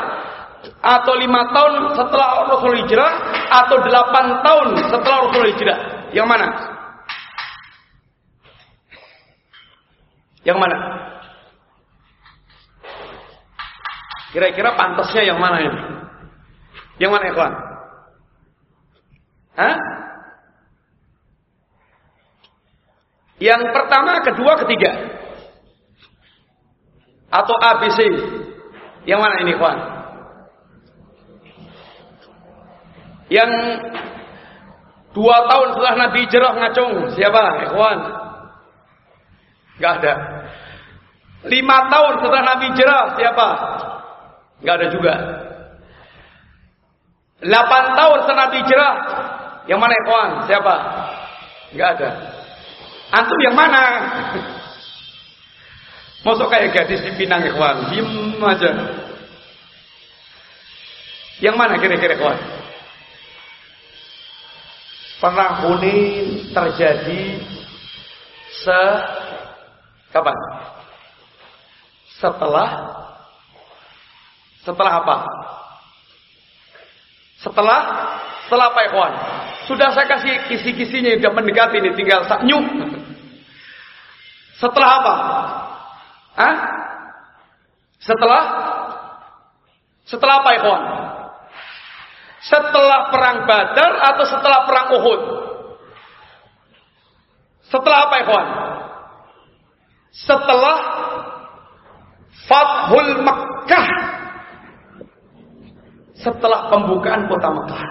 atau lima tahun setelah Rasul hijrah atau delapan tahun setelah Rasul hijrah? Yang mana? Yang mana? Kira-kira pantasnya yang mana ini? Yang mana ikhwan? Hah? Yang pertama, kedua, ketiga. Atau ABC. Yang mana ini, ikhwan? Yang dua tahun setelah Nabi hijrah ngacung siapa? Ikhwan. Gak ada. Lima tahun setelah Nabi hijrah siapa? Gak ada juga. Delapan tahun setelah hijrah yang mana ikhwan? Siapa? Gak ada. Antum yang mana? Masuk kayak gadis di Pinang ikhwan. Diem aja. Yang mana kira-kira ikhwan? Perang Hunain terjadi se kapan? Setelah setelah apa? Setelah setelah apa ikhwan? Sudah saya kasih kisi-kisinya sudah mendekati ini tinggal saknyu. Setelah apa? Hah? Setelah setelah apa ikhwan? Setelah perang Badar atau setelah perang Uhud? Setelah apa ikhwan? Setelah Fathul Makkah. Setelah pembukaan kota Makkah.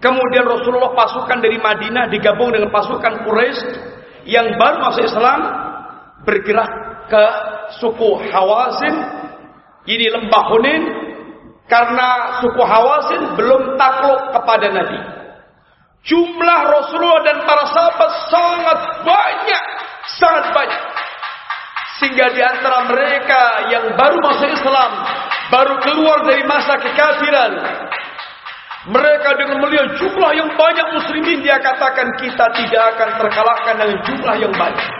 Kemudian Rasulullah pasukan dari Madinah digabung dengan pasukan Quraisy yang baru masuk Islam bergerak ke suku Hawazin ini lembah Hunin karena suku Hawazin belum takluk kepada Nabi. Jumlah Rasulullah dan para sahabat sangat banyak, sangat banyak. Sehingga di antara mereka yang baru masuk Islam, baru keluar dari masa kekafiran, mereka dengan melihat jumlah yang banyak muslimin dia katakan kita tidak akan terkalahkan dengan jumlah yang banyak.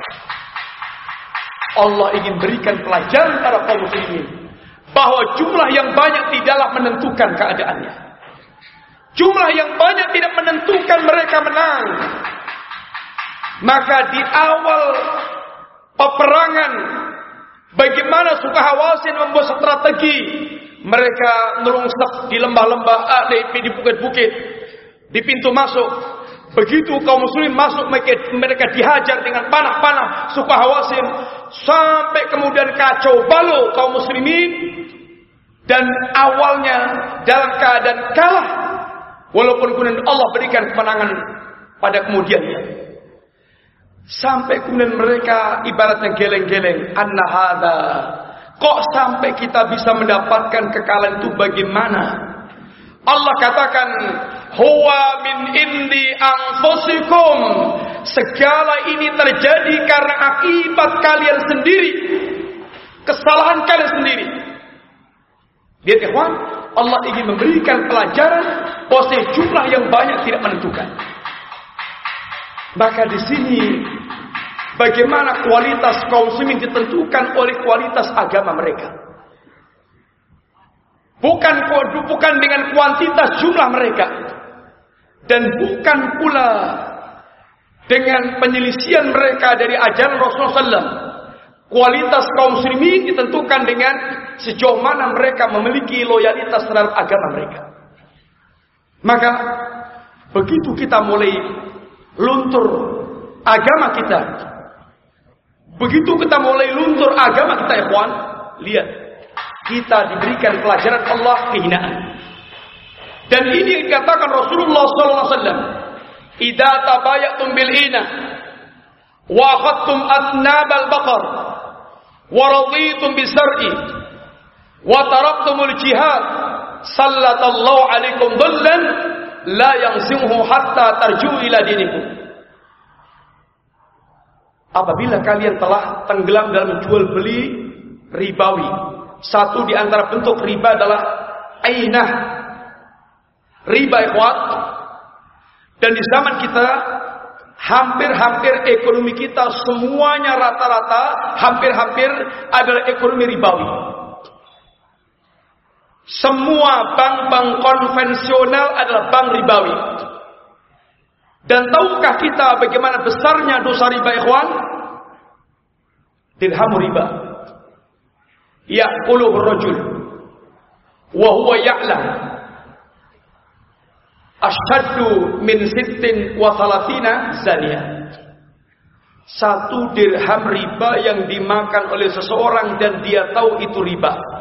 Allah ingin berikan pelajaran pada kaum muslimin bahwa jumlah yang banyak tidaklah menentukan keadaannya. Jumlah yang banyak tidak menentukan mereka menang. Maka di awal peperangan bagaimana suka hawasin membuat strategi? Mereka nelungsep di lembah-lembah ADP di bukit-bukit. Di pintu masuk. Begitu kaum muslim masuk mereka dihajar dengan panah-panah. Suka hawasin sampai kemudian kacau balau kaum muslimin. Dan awalnya dalam keadaan kalah. Walaupun kemudian Allah berikan kemenangan pada kemudiannya sampai kemudian mereka ibaratnya geleng-geleng anna hada Kok sampai kita bisa mendapatkan kekalahan itu bagaimana? Allah katakan, Huwa min indi anfusikum. Segala ini terjadi karena akibat kalian sendiri. Kesalahan kalian sendiri. Lihat ikhwan, Allah ingin memberikan pelajaran bahwa jumlah yang banyak tidak menentukan. Maka di sini Bagaimana kualitas kaum muslimin ditentukan oleh kualitas agama mereka. Bukan bukan dengan kuantitas jumlah mereka. Dan bukan pula dengan penyelisian mereka dari ajaran Rasulullah SAW. Kualitas kaum muslimin ditentukan dengan sejauh mana mereka memiliki loyalitas terhadap agama mereka. Maka begitu kita mulai luntur agama kita, Begitu kita mulai luntur agama kita ikhwan, lihat kita diberikan pelajaran Allah kehinaan. Dan ini dikatakan Rasulullah sallallahu wasallam, "Idza tabayatum bil ina wa akhadtum atnabal baqar wa raditum bisar'i wa taraktumul jihad, sallatallahu alaikum dhullan la yanzimuhu hatta tarju ila dinikum." Apabila kalian telah tenggelam dalam jual beli ribawi. Satu di antara bentuk riba adalah ainah. Riba ikhwat. Dan di zaman kita hampir-hampir ekonomi kita semuanya rata-rata hampir-hampir adalah ekonomi ribawi. Semua bank-bank konvensional adalah bank ribawi. Dan tahukah kita bagaimana besarnya dosa riba ikhwan? Dirham riba. Ya'kuluhu rajul. Wa huwa ya'lam. Asyaddu min sittin wa thalathina zaniya. Satu dirham riba yang dimakan oleh seseorang dan dia tahu itu riba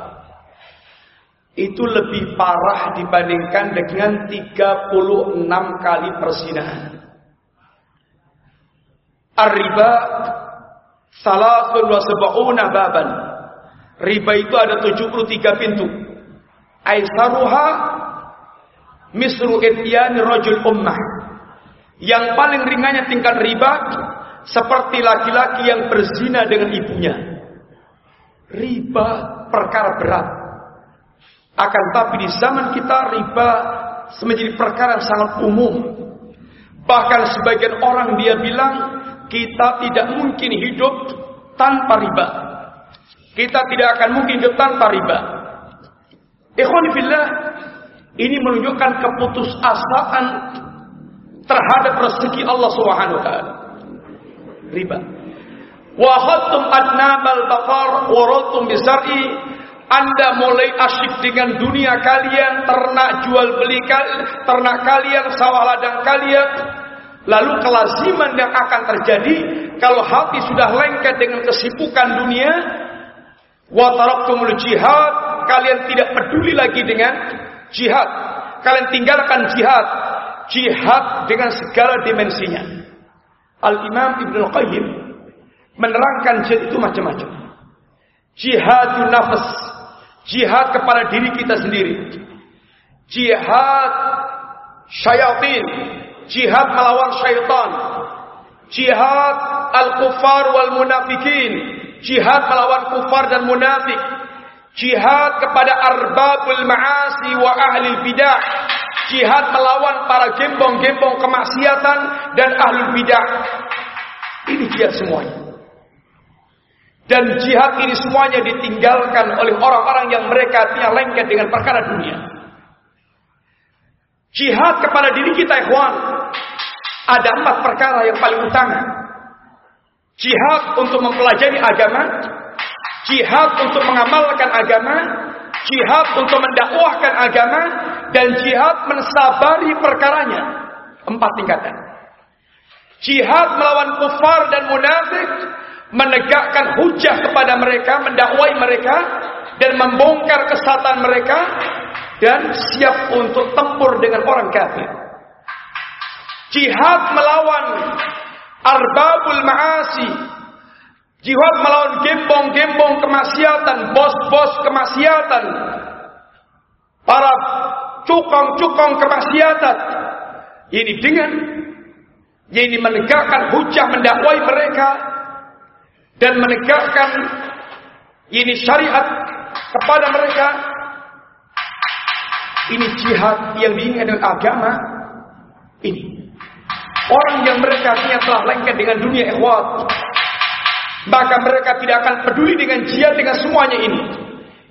itu lebih parah dibandingkan dengan 36 kali persinahan. Ar-riba salasun wa sab'una baban. Riba itu ada 73 pintu. Aisaruha misru ityani rajul ummah. Yang paling ringannya tingkat riba seperti laki-laki yang berzina dengan ibunya. Riba perkara berat. Akan tapi di zaman kita riba menjadi perkara yang sangat umum. Bahkan sebagian orang dia bilang kita tidak mungkin hidup tanpa riba. Kita tidak akan mungkin hidup tanpa riba. Ikhwan fillah, ini menunjukkan keputusasaan terhadap rezeki Allah Subhanahu wa taala. Riba. Wa khattum adnabal baqar wa bizar'i anda mulai asyik dengan dunia kalian, ternak jual beli ternak kalian, sawah ladang kalian. Lalu kelaziman yang akan terjadi kalau hati sudah lengket dengan kesibukan dunia, wa taraktumul jihad, kalian tidak peduli lagi dengan jihad. Kalian tinggalkan jihad. Jihad dengan segala dimensinya. Al-Imam Ibn Al-Qayyim menerangkan jihad itu macam-macam. Jihadun nafas, Jihad kepada diri kita sendiri. Jihad syaitan. Jihad melawan syaitan. Jihad al-kufar wal munafikin. Jihad melawan kufar dan munafik. Jihad kepada arbabul ma'asi wa ahli bidah. Jihad melawan para gembong-gembong kemaksiatan dan ahli bidah. Ini jihad semuanya. Dan jihad ini semuanya ditinggalkan oleh orang-orang yang mereka punya lengket dengan perkara dunia. Jihad kepada diri kita, ikhwan. Ada empat perkara yang paling utama. Jihad untuk mempelajari agama. Jihad untuk mengamalkan agama. Jihad untuk mendakwahkan agama. Dan jihad mensabari perkaranya. Empat tingkatan. Jihad melawan kufar dan munafik menegakkan hujah kepada mereka, mendakwai mereka dan membongkar kesatan mereka dan siap untuk tempur dengan orang kafir. Jihad melawan arbabul maasi. Jihad melawan gembong-gembong kemaksiatan, bos-bos kemaksiatan. Para cukong-cukong kemaksiatan. Ini dengan ini menegakkan hujah mendakwai mereka dan menegakkan ini syariat kepada mereka. Ini jihad yang diinginkan dengan agama. Ini. Orang yang mereka telah lengket dengan dunia ikhwat. Maka mereka tidak akan peduli dengan jihad dengan semuanya ini.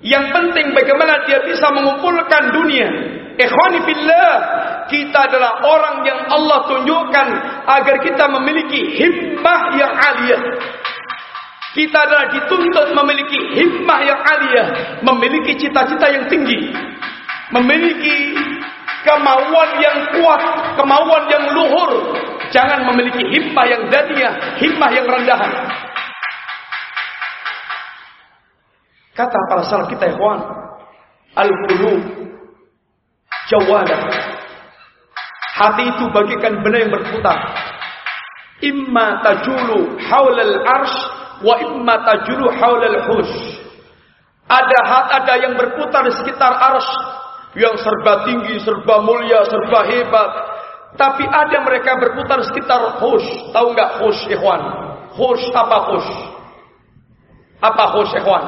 Yang penting bagaimana dia bisa mengumpulkan dunia. Ikhwani billah kita adalah orang yang Allah tunjukkan agar kita memiliki himmah yang aliyah kita adalah dituntut memiliki himmah yang aliyah, memiliki cita-cita yang tinggi, memiliki kemauan yang kuat, kemauan yang luhur. Jangan memiliki himmah yang daniyah, himmah yang rendahan. Kata para salaf kita ikhwan, al-qulub jawada. Hati itu bagikan benda yang berputar. Imma tajulu haulal arsh wa imma tajuru haulal hush. Ada hat ada yang berputar di sekitar ars yang serba tinggi, serba mulia, serba hebat. Tapi ada mereka berputar di sekitar hush. Tahu nggak hush, ikhwan? Hush apa hush? Apa hush, ikhwan?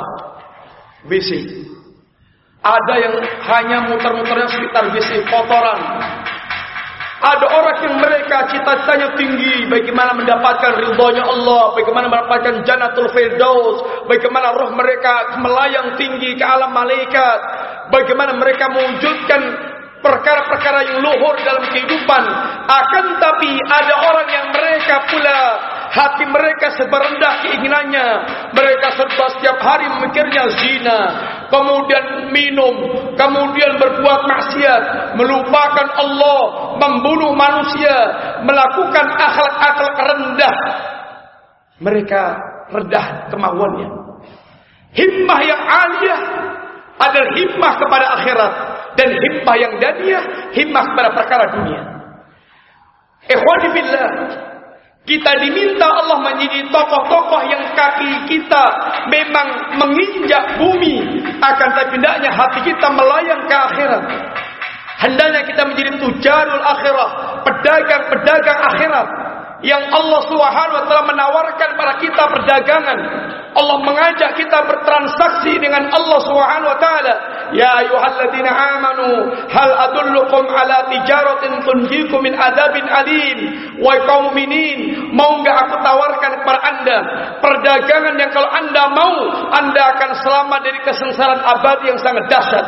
WC. Ada yang hanya muter-muternya sekitar WC kotoran. Ada orang yang mereka cita-citanya tinggi, bagaimana mendapatkan ridhonya Allah, bagaimana mendapatkan janatul firdaus, bagaimana roh mereka melayang tinggi ke alam malaikat, bagaimana mereka mewujudkan perkara-perkara yang luhur dalam kehidupan. Akan tapi ada orang yang mereka pula hati mereka seberendah keinginannya. Mereka serba setiap hari memikirnya zina, kemudian minum, kemudian berbuat maksiat, melupakan Allah, membunuh manusia, melakukan akhlak-akhlak rendah. Mereka rendah kemauannya. Himmah yang aliyah adalah himmah kepada akhirat dan himmah yang daniyah himmah kepada perkara dunia. Ikhwani billah, kita diminta Allah menjadi tokoh-tokoh yang kaki kita memang menginjak bumi akan tapi hendaknya hati kita melayang ke akhirat. Hendaknya kita menjadi tujarul akhirah, pedagang-pedagang akhirat yang Allah Subhanahu wa taala menawarkan pada kita perdagangan. Allah mengajak kita bertransaksi dengan Allah Subhanahu wa taala Ya ayyuhalladzina amanu hal adullukum ala tijaratin tunjikum min adabin alim. Wa kaum mukminin, mau enggak aku tawarkan kepada Anda perdagangan yang kalau Anda mau, Anda akan selamat dari kesengsaraan abadi yang sangat dahsyat.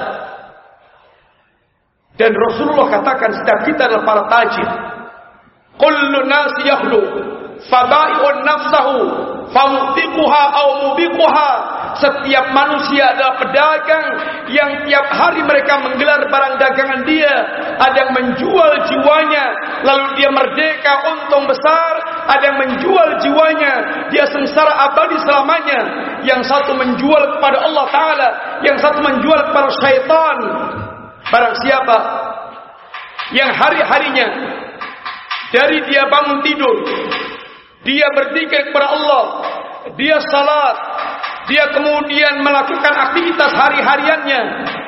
Dan Rasulullah katakan setiap kita adalah para tajir. Kullu nasi yakhlu fabai'un nafsahu famutiquha au mubiquha. Setiap manusia adalah pedagang yang tiap hari mereka menggelar barang dagangan dia. Ada yang menjual jiwanya lalu dia merdeka untung besar. Ada yang menjual jiwanya dia sengsara abadi selamanya. Yang satu menjual kepada Allah taala yang satu menjual kepada syaitan. Barang siapa yang hari-harinya dari dia bangun tidur. Dia berzikir kepada Allah, dia salat, dia kemudian melakukan aktivitas hari-hariannya.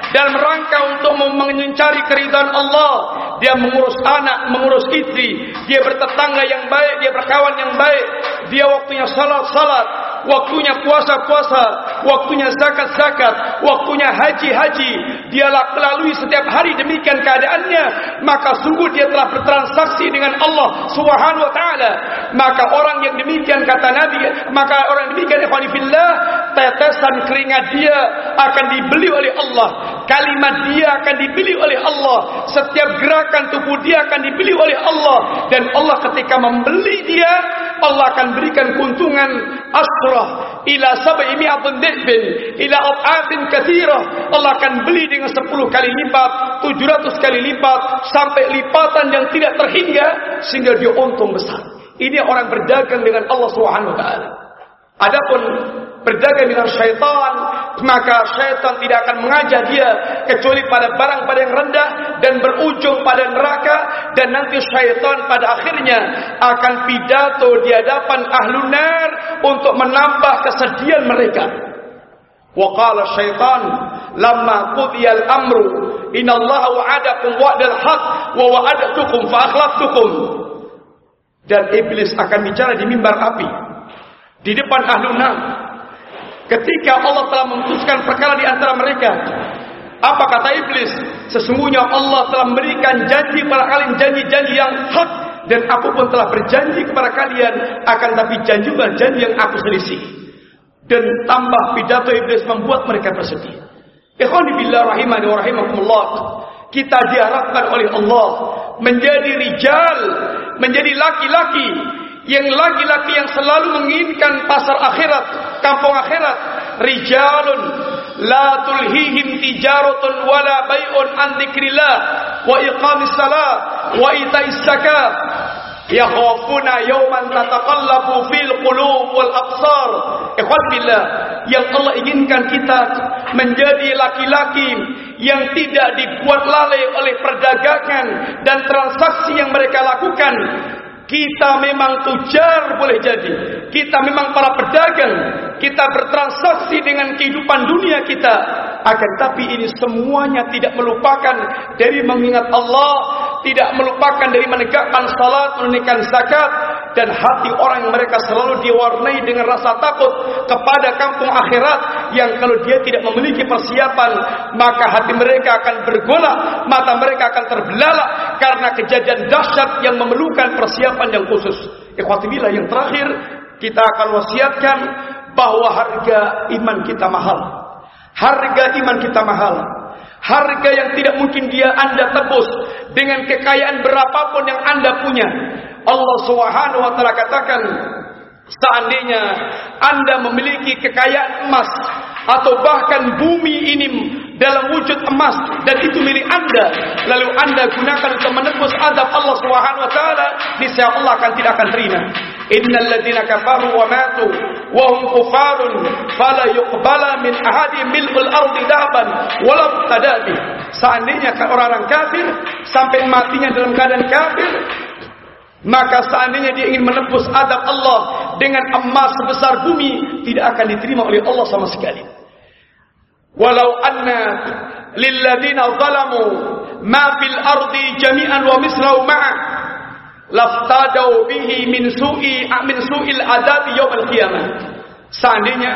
Dan rangka untuk mencari keridhaan Allah. Dia mengurus anak, mengurus istri, dia bertetangga yang baik, dia berkawan yang baik, dia waktunya salat-salat, waktunya puasa-puasa, waktunya zakat-zakat, waktunya haji-haji, dia lalui setiap hari demikian keadaannya, maka sungguh dia telah bertransaksi dengan Allah Subhanahu wa taala. Maka orang yang demikian kata Nabi, maka orang demikian ikhwan fillah, tetesan keringat dia akan dibeli oleh Allah. Kalimat dia akan dibeli oleh Allah. Setiap gerakan tubuh dia akan dibeli oleh Allah dan Allah ketika membeli dia, Allah akan berikan keuntungan asrah ila sab'i mi'atin dhibin ila at'afin katsirah Allah akan beli dengan 10 kali lipat 700 kali lipat sampai lipatan yang tidak terhingga sehingga dia untung besar. Ini orang berdagang dengan Allah Subhanahu wa taala. Adapun berdagang dengan syaitan maka syaitan tidak akan mengajak dia kecuali pada barang-barang yang rendah dan berujung pada neraka dan nanti syaitan pada akhirnya akan pidato di hadapan ahlu nar untuk menambah kesedihan mereka. Wa qala syaitan lamma qudiyal amru innallaha wa'adakum wa'dal haq wa wa'adtukum fa akhlaftukum. Dan iblis akan bicara di mimbar api di depan ahlu nar Ketika Allah telah memutuskan perkara di antara mereka, apa kata iblis? Sesungguhnya Allah telah memberikan janji kepada kalian janji-janji yang hak dan aku pun telah berjanji kepada kalian akan tapi janji janji yang aku selisih. Dan tambah pidato iblis membuat mereka bersedih. Ikhwani billah rahimani wa rahimakumullah. Kita diharapkan oleh Allah menjadi rijal, menjadi laki-laki yang laki-laki yang selalu menginginkan pasar akhirat, kampung akhirat, rijalun la tulhihim tijaratun wala bai'un an dzikrillah wa iqamis salat wa ita'is zakat yakhafuna yawman tataqallabu fil qulub wal absar. Ikhwan billah yang Allah inginkan kita menjadi laki-laki yang tidak dibuat lalai oleh perdagangan dan transaksi yang mereka lakukan kita memang tujar boleh jadi. Kita memang para pedagang. Kita bertransaksi dengan kehidupan dunia kita. Akan tapi ini semuanya tidak melupakan dari mengingat Allah. Tidak melupakan dari menegakkan salat, menunaikan zakat. Dan hati orang mereka selalu diwarnai dengan rasa takut kepada kampung akhirat. Yang kalau dia tidak memiliki persiapan. Maka hati mereka akan bergolak. Mata mereka akan terbelalak. Karena kejadian dahsyat yang memerlukan persiapan persiapan yang khusus. Ikhwatibillah yang terakhir kita akan wasiatkan bahwa harga iman kita mahal. Harga iman kita mahal. Harga yang tidak mungkin dia Anda tebus dengan kekayaan berapapun yang Anda punya. Allah Subhanahu wa taala katakan seandainya Anda memiliki kekayaan emas atau bahkan bumi ini emas dan itu milik Anda. Lalu Anda gunakan untuk menebus azab Allah Subhanahu wa taala niscaya Allah akan tidak akan terima. Innal ladzina kafaru wa matu wa hum kufarun fala yuqbala min ahadi milkul ardi dahaban walau tadabi seandainya orang-orang kafir sampai matinya dalam keadaan kafir maka seandainya dia ingin menebus adab Allah dengan emas sebesar bumi tidak akan diterima oleh Allah sama sekali. Walau anna lilladina zalamu ma fil ardi jami'an wa mislahu ma'a laftadau bihi min su'i min su'il adab yaumil qiyamah seandainya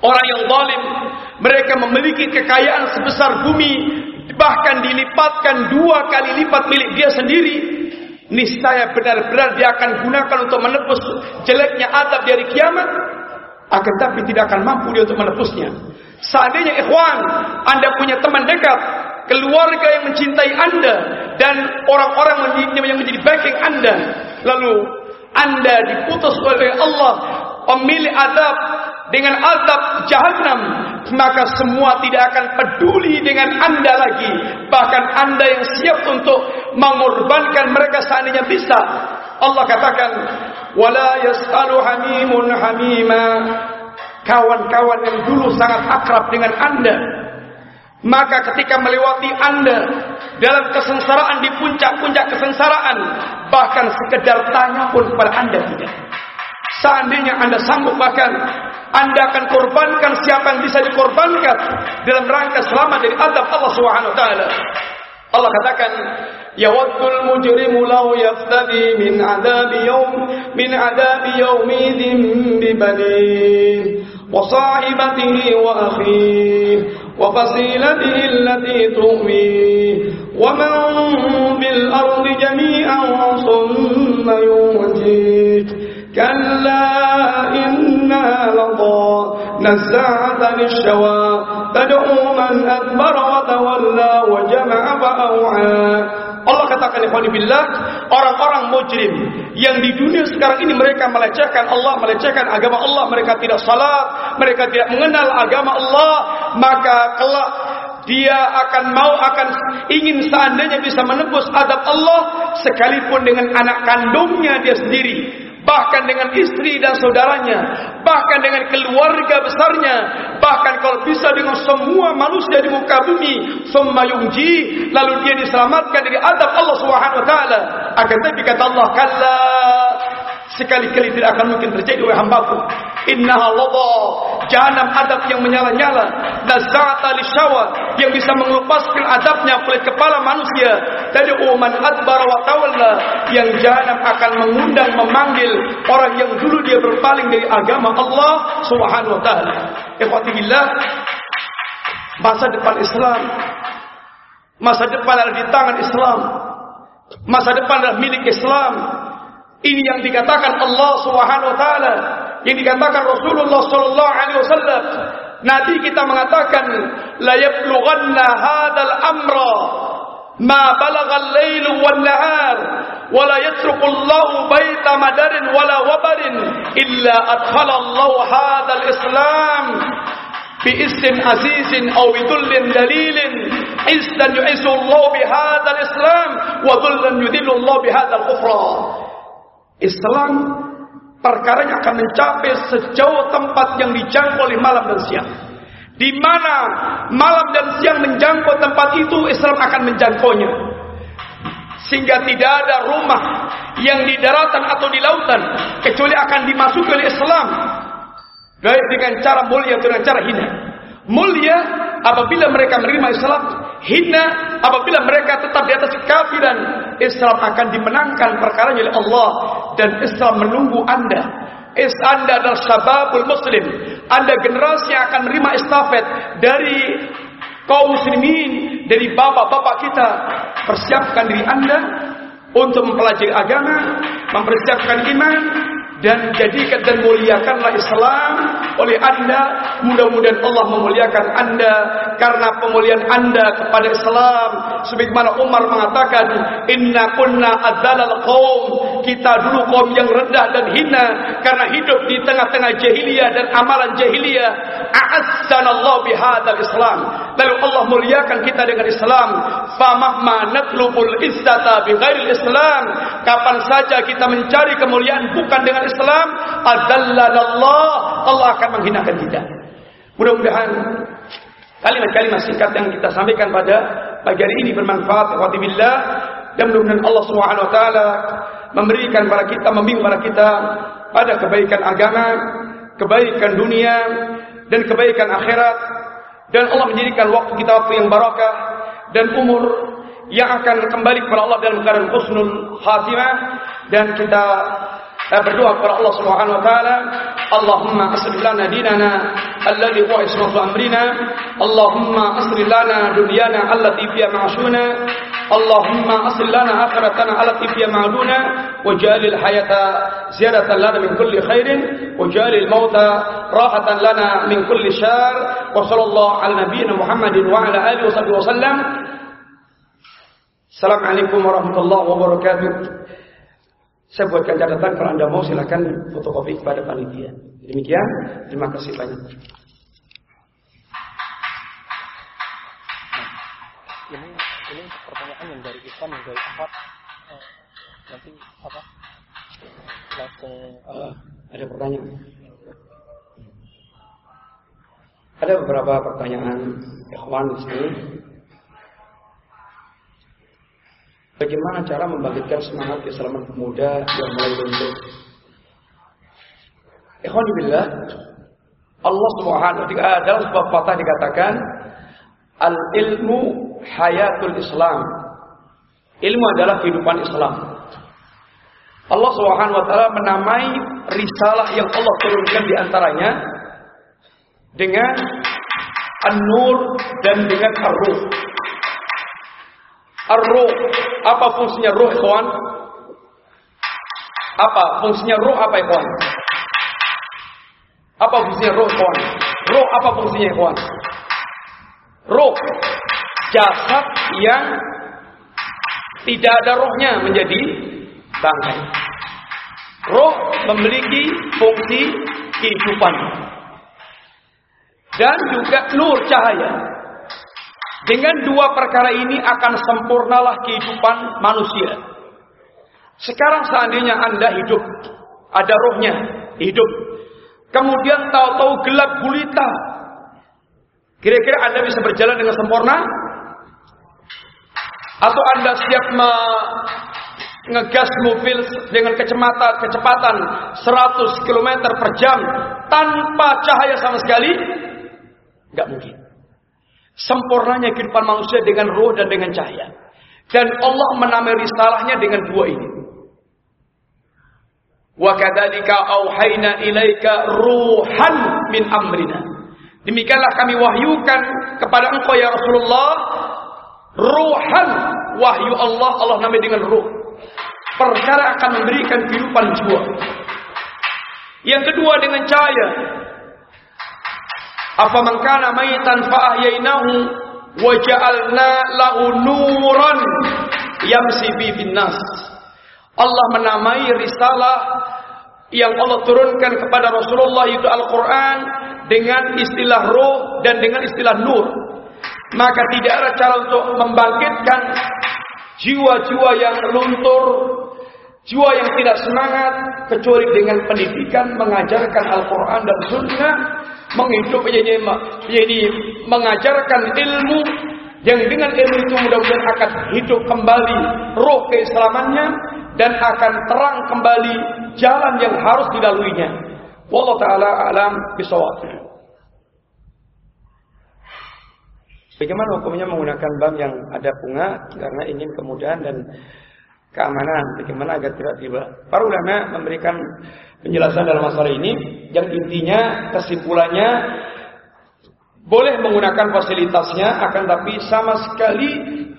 orang yang zalim mereka memiliki kekayaan sebesar bumi, bahkan dilipatkan dua kali lipat milik dia sendiri, niscaya benar-benar dia akan gunakan untuk menebus jeleknya adab dari kiamat, akan tapi tidak akan mampu dia untuk menebusnya. Seandainya ikhwan, Anda punya teman dekat, keluarga yang mencintai Anda, dan orang-orang yang menjadi backing Anda, lalu Anda diputus oleh Allah, pemilik adab dengan azab jahanam maka semua tidak akan peduli dengan anda lagi. Bahkan anda yang siap untuk mengorbankan mereka seandainya bisa. Allah katakan wala yasalu hamimun hamima kawan-kawan yang dulu sangat akrab dengan anda maka ketika melewati anda dalam kesengsaraan di puncak-puncak kesengsaraan bahkan sekedar tanya pun kepada anda tidak seandainya anda sanggup bahkan anda akan korbankan siapa yang bisa dikorbankan dalam rangka selamat dari adab Allah Subhanahu wa taala. Allah katakan, "Yawaddul mujrimu law yaftadi min adabi yawm min adabi yawmidin bi وصاحبته وأخيه وفصيلته التي تؤويه ومن بالأرض جميعا ثم يوتيه. كلا إنا لضى نزاعة للشوى تدعو من أدبر وتولى وجمع فأوعى. Allah katakan ikhwan billah orang-orang mujrim yang di dunia sekarang ini mereka melecehkan Allah, melecehkan agama Allah, mereka tidak salat, mereka tidak mengenal agama Allah, maka kelak dia akan mau akan ingin seandainya bisa menembus adab Allah sekalipun dengan anak kandungnya dia sendiri bahkan dengan istri dan saudaranya, bahkan dengan keluarga besarnya, bahkan kalau bisa dengan semua manusia di muka bumi, semua yungji, lalu dia diselamatkan dari adab Allah Subhanahu wa taala. Akan tapi kata Allah, kalla sekali-kali tidak akan mungkin terjadi oleh hambaku. Innaha ladha, jahanam adab yang menyala-nyala, nazata lisyawa yang bisa mengelupaskan adabnya oleh kepala manusia. Dari uman adbar wa tawalla yang jahanam akan mengundang memanggil orang yang dulu dia berpaling dari agama Allah Subhanahu wa taala. Ikhwati billah, masa depan Islam Masa depan adalah di tangan Islam. Masa depan adalah milik Islam. Ini yang dikatakan Allah Subhanahu wa taala, yang dikatakan Rasulullah sallallahu alaihi wasallam. Nanti kita mengatakan la yablughanna hadzal amra ma balagha al-lail wan nahar wa la yatruku Allah baita madarin wala wabarin illa adkhala Allah hadzal islam بإسم عزيز أو بذل دليل عزا يعز الله بهذا الإسلام وذلا يذل الله بهذا الكفر Islam perkaranya akan mencapai sejauh tempat yang dijangkau oleh malam dan siang. Di mana malam dan siang menjangkau tempat itu, Islam akan menjangkaunya. Sehingga tidak ada rumah yang di daratan atau di lautan kecuali akan dimasuki oleh Islam. Baik dengan cara mulia atau dengan cara hina. Mulia apabila mereka menerima Islam, hina apabila mereka tetap di atas kekafiran. Islam akan dimenangkan perkaranya oleh Allah dan Islam menunggu Anda. Is Anda adalah sababul muslim. Anda generasi yang akan menerima estafet dari kaum muslimin, dari bapak-bapak kita. Persiapkan diri Anda untuk mempelajari agama, mempersiapkan iman, dan jadikan dan muliakanlah Islam oleh anda. Mudah-mudahan Allah memuliakan anda. Karena pemulihan anda kepada Islam. Sebagaimana Umar mengatakan inna kunna adzalal qaum kita dulu kaum yang rendah dan hina. Karena hidup di tengah-tengah jahiliyah dan amalan jahiliyah. A'azzanallahu bihadzal Islam. Lalu Allah muliakan kita dengan Islam. Famahma natlubul izzata bighairil Islam. Kapan saja kita mencari kemuliaan bukan dengan Islam, adallallah, Allah akan menghinakan kita. Mudah-mudahan kalimat-kalimat singkat yang kita sampaikan pada pagi hari ini bermanfaat wa billah dan mudah-mudahan Allah Subhanahu wa taala memberikan kepada kita, membimbing kepada kita pada kebaikan agama, kebaikan dunia dan kebaikan akhirat dan Allah menjadikan waktu kita waktu yang barakah dan umur yang akan kembali kepada Allah dalam keadaan husnul khatimah dan kita berdoa kepada Allah Subhanahu wa taala, Allahumma asrif lana dinana alladhi huwa ismatu amrina, Allahumma asrif lana dunyana allati fiha ma'shuna, Allahumma asrif lana akhiratana allati fiha ma'aduna, وجعل الحياة زيادة لنا من كل خير وجعل الموت راحة لنا من كل شر وصلى الله على نبينا محمد وعلى آله وصحبه وسلم السلام عليكم ورحمة الله وبركاته Saya buatkan catatan kalau Anda mau silakan fotokopi kepada panitia. Demikian, terima kasih banyak. Ini ini pertanyaan yang dari Ivan yang dari Ahmad eh, nanti apa langsung uh, ada pertanyaan. Ada beberapa pertanyaan ikhwan di sini. Bagaimana cara membangkitkan semangat keislaman pemuda yang mulai luntur? Ikhwan billah, Allah Subhanahu wa taala dalam sebuah patah dikatakan al ilmu hayatul Islam. Ilmu adalah kehidupan Islam. Allah Subhanahu wa taala menamai risalah yang Allah turunkan di antaranya dengan An-Nur dan dengan Ar-Ruh. Ar-Ruh, apa fungsinya ruh, ikhwan? Apa fungsinya ruh apa, ikhwan? Apa fungsinya ruh, ikhwan? Ruh apa fungsinya, ikhwan? Ruh, jasad yang tidak ada rohnya menjadi bangkai. Roh memiliki fungsi kehidupan dan juga nur cahaya. Dengan dua perkara ini akan sempurnalah kehidupan manusia. Sekarang seandainya Anda hidup, ada rohnya, hidup. Kemudian tahu-tahu gelap gulita. Kira-kira Anda bisa berjalan dengan sempurna? Atau Anda siap ngegas mobil dengan kecepatan kecepatan 100 km per jam tanpa cahaya sama sekali? Gak mungkin. Sempurnanya kehidupan manusia dengan roh dan dengan cahaya. Dan Allah menamai risalahnya dengan dua ini. Wa kadzalika auhayna ilaika ruhan min amrina. Demikianlah kami wahyukan kepada engkau ya Rasulullah ruhan wahyu Allah Allah namai dengan ruh. Perkara akan memberikan kehidupan jiwa. Yang kedua dengan cahaya. Apa mangkana maitan fa ahyainahu wa ja'alna lahu nuran yamsi bi. Allah menamai risalah yang Allah turunkan kepada Rasulullah itu Al-Quran dengan istilah roh dan dengan istilah nur. Maka tidak ada cara untuk membangkitkan jiwa-jiwa yang luntur, jiwa yang tidak semangat, kecuali dengan pendidikan mengajarkan Al-Quran dan Sunnah, menghidup jadi, jadi mengajarkan ilmu yang dengan ilmu itu mudah-mudahan akan hidup kembali roh keislamannya dan akan terang kembali jalan yang harus dilaluinya. Wallahu taala alam bisawab. Bagaimana hukumnya menggunakan bank yang ada bunga karena ingin kemudahan dan keamanan? Bagaimana agar tidak tiba? Para ulama memberikan penjelasan dalam masalah ini yang intinya kesimpulannya boleh menggunakan fasilitasnya akan tapi sama sekali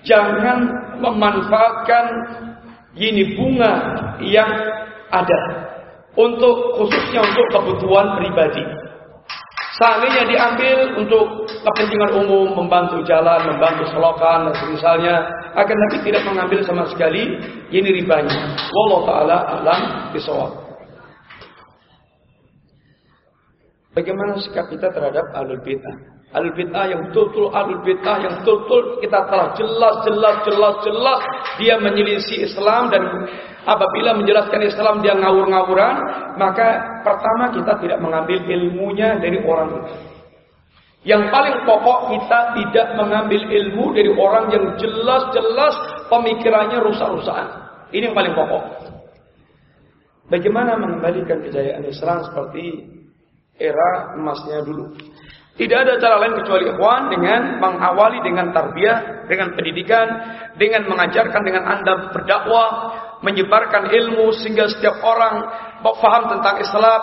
jangan memanfaatkan ini bunga yang ada untuk khususnya untuk kebutuhan pribadi. Seandainya diambil untuk kepentingan umum, membantu jalan, membantu selokan, dan misalnya, akan tapi tidak mengambil sama sekali, ini ribanya. Wallahu taala alam bisawab. Bagaimana sikap kita terhadap alul bid'ah? Alul bid'ah yang betul-betul alul bid'ah yang betul-betul kita telah jelas jelas jelas jelas dia menyelisih Islam dan apabila menjelaskan Islam dia ngawur-ngawuran, maka pertama kita tidak mengambil ilmunya dari orang itu. Yang paling pokok kita tidak mengambil ilmu dari orang yang jelas-jelas pemikirannya rusak-rusakan. Ini yang paling pokok. Bagaimana mengembalikan kejayaan Islam seperti era emasnya dulu? Tidak ada cara lain kecuali ikhwan dengan mengawali dengan tarbiyah, dengan pendidikan, dengan mengajarkan dengan Anda berdakwah, menyebarkan ilmu sehingga setiap orang paham tentang Islam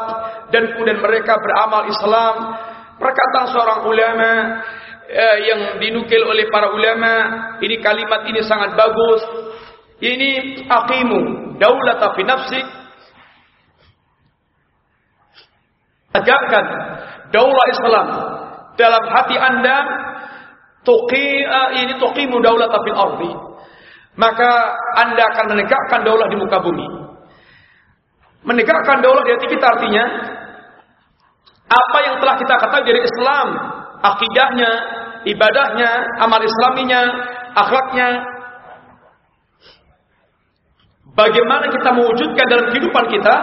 dan kemudian mereka beramal Islam. Perkataan seorang ulama eh, yang dinukil oleh para ulama, ini kalimat ini sangat bagus. Ini aqimu daulat fi nafsik. Tegakkan daulah Islam dalam hati Anda. Tuqi uh, ini tuqimu daulat fil ardi maka Anda akan menegakkan daulah di muka bumi. Menegakkan daulah di hati kita artinya apa yang telah kita ketahui dari Islam, akidahnya, ibadahnya, amal islaminya, akhlaknya. Bagaimana kita mewujudkan dalam kehidupan kita,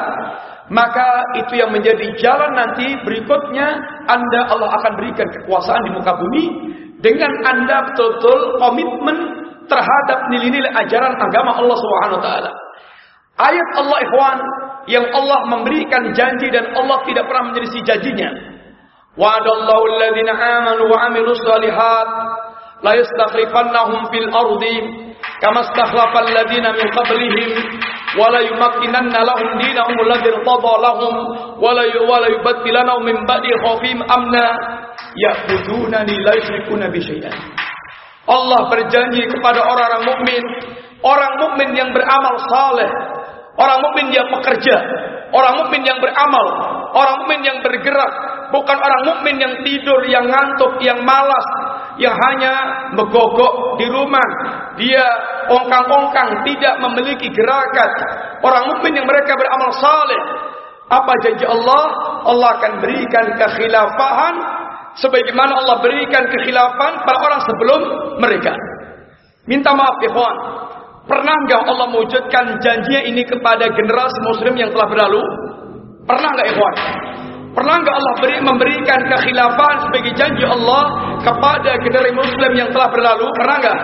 maka itu yang menjadi jalan nanti berikutnya Anda Allah akan berikan kekuasaan di muka bumi dengan Anda betul-betul komitmen terhadap nilai-nilai ajaran agama Allah Subhanahu wa taala. Ayat Allah ikhwan yang Allah memberikan janji dan Allah tidak pernah menyelisih janjinya. Wa'adallahu alladhina amanu wa 'amilus shalihat la yastakhlifannahum fil ardi kama istakhlafa alladhina min qablihim wa la yumakkinanna lahum dinahum alladhi irtada lahum wa la yubaddilannahum min ba'di amna ya'budunani la yushrikuna bi syai'an. Allah berjanji kepada orang-orang mukmin, orang mukmin yang beramal saleh, orang mukmin yang bekerja, orang mukmin yang beramal, orang mukmin yang bergerak, bukan orang mukmin yang tidur, yang ngantuk, yang malas, yang hanya megogok di rumah. Dia ongkang-ongkang, tidak memiliki gerakan. Orang mukmin yang mereka beramal saleh, apa janji Allah? Allah akan berikan kekhilafahan sebagaimana Allah berikan kekhilafan pada orang sebelum mereka. Minta maaf ikhwan. Pernah enggak Allah mewujudkan janjinya ini kepada generasi muslim yang telah berlalu? Pernah enggak ikhwan? Pernah enggak Allah beri, memberikan kekhilafan sebagai janji Allah kepada generasi muslim yang telah berlalu? Pernah enggak?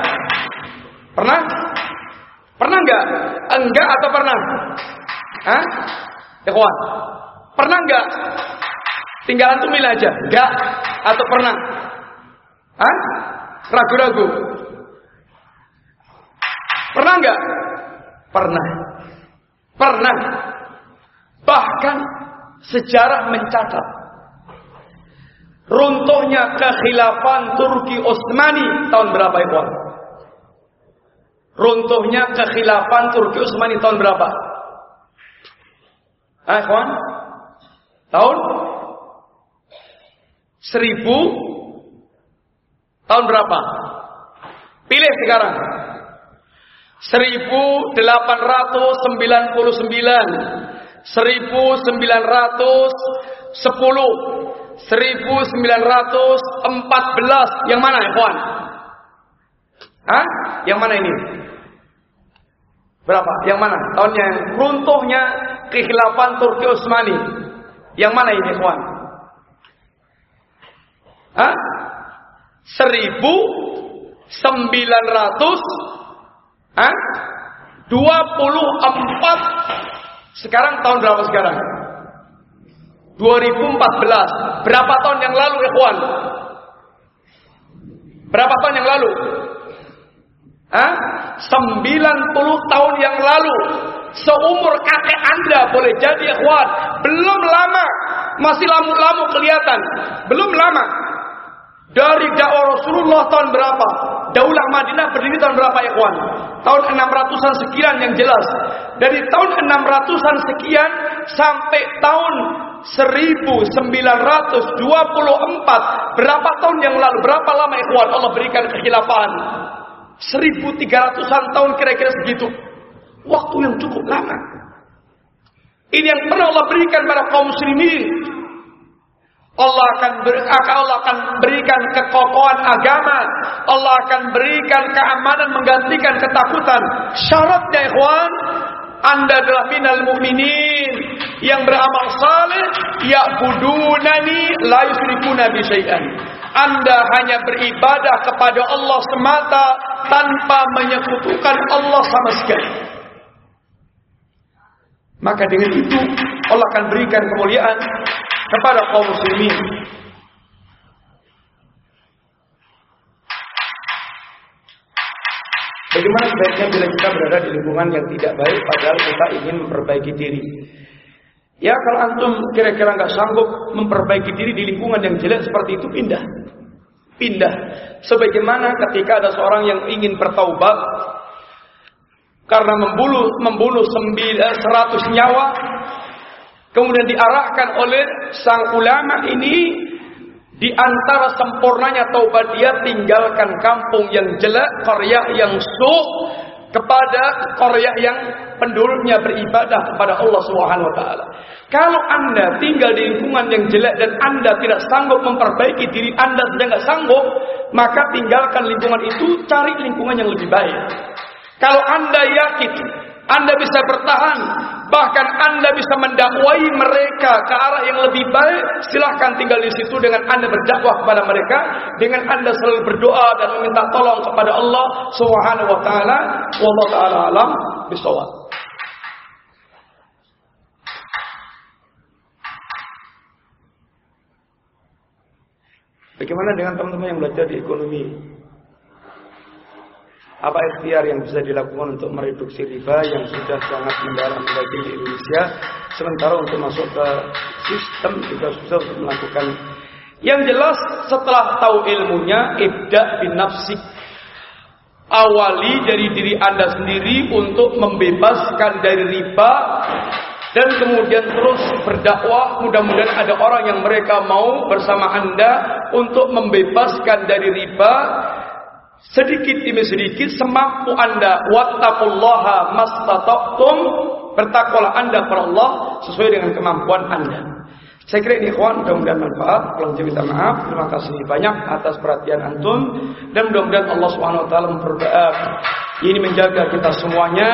Pernah? Pernah enggak? Enggak atau pernah? Hah? Ikhwan. Pernah enggak? Tinggal antum milih aja, enggak atau pernah? Hah? Ragu-ragu. Pernah enggak? Pernah. Pernah. Bahkan sejarah mencatat runtuhnya kekhilafan Turki Utsmani tahun berapa itu? Runtuhnya kekhilafan Turki Utsmani tahun berapa? Ah, kawan? Tahun Seribu tahun berapa? Pilih sekarang. Seribu delapan ratus sembilan puluh sembilan, seribu sembilan ratus sepuluh, seribu sembilan ratus empat belas. Yang mana, kawan? Hah? Yang mana ini? Berapa? Yang mana? Tahunnya runtuhnya kekhilafan Turki Utsmani. Yang mana ini, kawan? Hah? Seribu sembilan ratus Hah? Dua puluh empat Sekarang tahun berapa sekarang? 2014 Berapa tahun yang lalu ikhwan? Berapa tahun yang lalu? Hah? 90 tahun yang lalu Seumur kakek anda boleh jadi ikhwan Belum lama Masih lamu-lamu kelihatan Belum lama dari dakwah Rasulullah tahun berapa? Daulah Madinah berdiri tahun berapa ya kawan? Tahun 600-an sekian yang jelas. Dari tahun 600-an sekian sampai tahun 1924 berapa tahun yang lalu? Berapa lama ikhwan Allah berikan kekhilafan. 1300-an tahun kira-kira segitu. Waktu yang cukup lama. Ini yang pernah Allah berikan pada kaum muslimin Allah akan ber, Allah akan berikan kekokohan agama. Allah akan berikan keamanan menggantikan ketakutan. Syaratnya ikhwan, Anda adalah minal mu'minin yang beramal saleh, ya'budunani la yusyrikuna bi syai'an. Anda hanya beribadah kepada Allah semata tanpa menyekutukan Allah sama sekali. Maka dengan itu Allah akan berikan kemuliaan kepada kaum muslimin. Bagaimana sebaiknya bila kita berada di lingkungan yang tidak baik padahal kita ingin memperbaiki diri. Ya kalau antum kira-kira nggak sanggup memperbaiki diri di lingkungan yang jelek seperti itu pindah. Pindah. Sebagaimana ketika ada seorang yang ingin bertaubat karena membunuh membunuh sembilan seratus nyawa kemudian diarahkan oleh sang ulama ini di antara sempurnanya taubat dia tinggalkan kampung yang jelek, karya yang su kepada karya yang penduduknya beribadah kepada Allah Subhanahu wa taala. Kalau Anda tinggal di lingkungan yang jelek dan Anda tidak sanggup memperbaiki diri Anda sedang tidak sanggup, maka tinggalkan lingkungan itu, cari lingkungan yang lebih baik. Kalau Anda yakin anda bisa bertahan, bahkan Anda bisa mendakwai mereka ke arah yang lebih baik. Silahkan tinggal di situ dengan Anda berdakwah kepada mereka, dengan Anda selalu berdoa dan meminta tolong kepada Allah Subhanahu wa taala. Wallahu taala alam bisawab. Bagaimana dengan teman-teman yang belajar di ekonomi? Apa ikhtiar yang bisa dilakukan untuk mereduksi riba yang sudah sangat mendalam bagi Indonesia sementara untuk masuk ke sistem juga susah untuk melakukan. Yang jelas setelah tahu ilmunya ibda bin nafsik awali dari diri anda sendiri untuk membebaskan dari riba dan kemudian terus berdakwah. Mudah-mudahan ada orang yang mereka mau bersama anda untuk membebaskan dari riba Sedikit demi sedikit semampu anda wattaqullaha mastata'tum bertakwalah anda kepada Allah sesuai dengan kemampuan anda. Saya kira ini ikhwan mudah-mudahan manfaat. Kalau minta maaf, terima kasih banyak atas perhatian antum dan mudah-mudahan Allah Subhanahu wa taala ini menjaga kita semuanya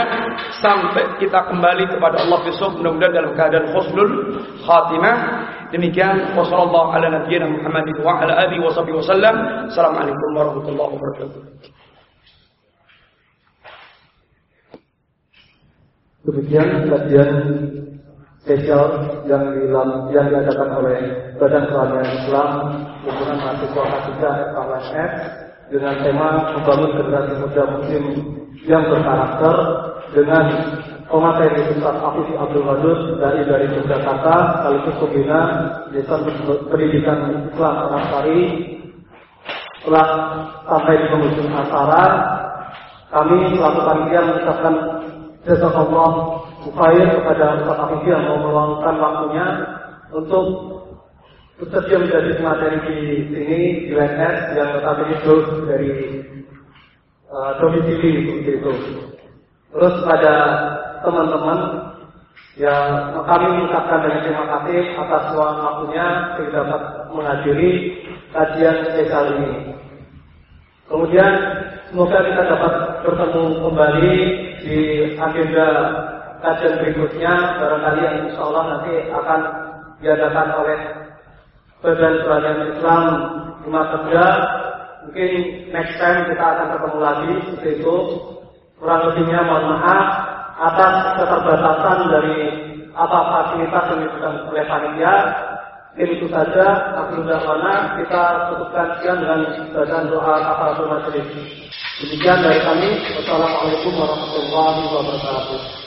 sampai kita kembali kepada Allah besok mudah-mudahan dalam keadaan husnul khatimah. Demikian wasallallahu ala nabiyyina Muhammadin wa ala alihi wasallam. Assalamualaikum warahmatullahi wabarakatuh. Demikian kajian spesial yang yang diadakan oleh Badan Kehormatan Islam hubungan mahasiswa K3 FKWSF dengan tema membangun generasi muda muslim yang berkarakter dengan pemateri Ustaz Afif Abdul Wadud dari dari Yogyakarta sekaligus pembina Desa Pendidikan Islam Anasari setelah sampai di penghujung acara kami selaku panitia mengucapkan Allah upaya kepada Ustaz Afif yang mau meluangkan waktunya untuk bersedia menjadi materi di sini di UNS yang tetapi itu dari uh, domisili seperti itu. Terus pada teman-teman yang kami mengucapkan banyak terima kasih atas waktunya yang dapat menghadiri kajian spesial ini. Kemudian semoga kita dapat bertemu kembali di agenda kajian berikutnya barangkali yang insya Allah nanti akan diadakan oleh Badan Badan Islam Umat Kerja Mungkin next time kita akan ketemu lagi seperti itu. Kurang lebihnya mohon maaf atas keterbatasan dari apa fasilitas yang diberikan oleh panitia. Itu saja, akhir mana kita cukupkan sekian dengan badan doa aparatur majelis. Demikian dari kami. Wassalamualaikum warahmatullahi wabarakatuh.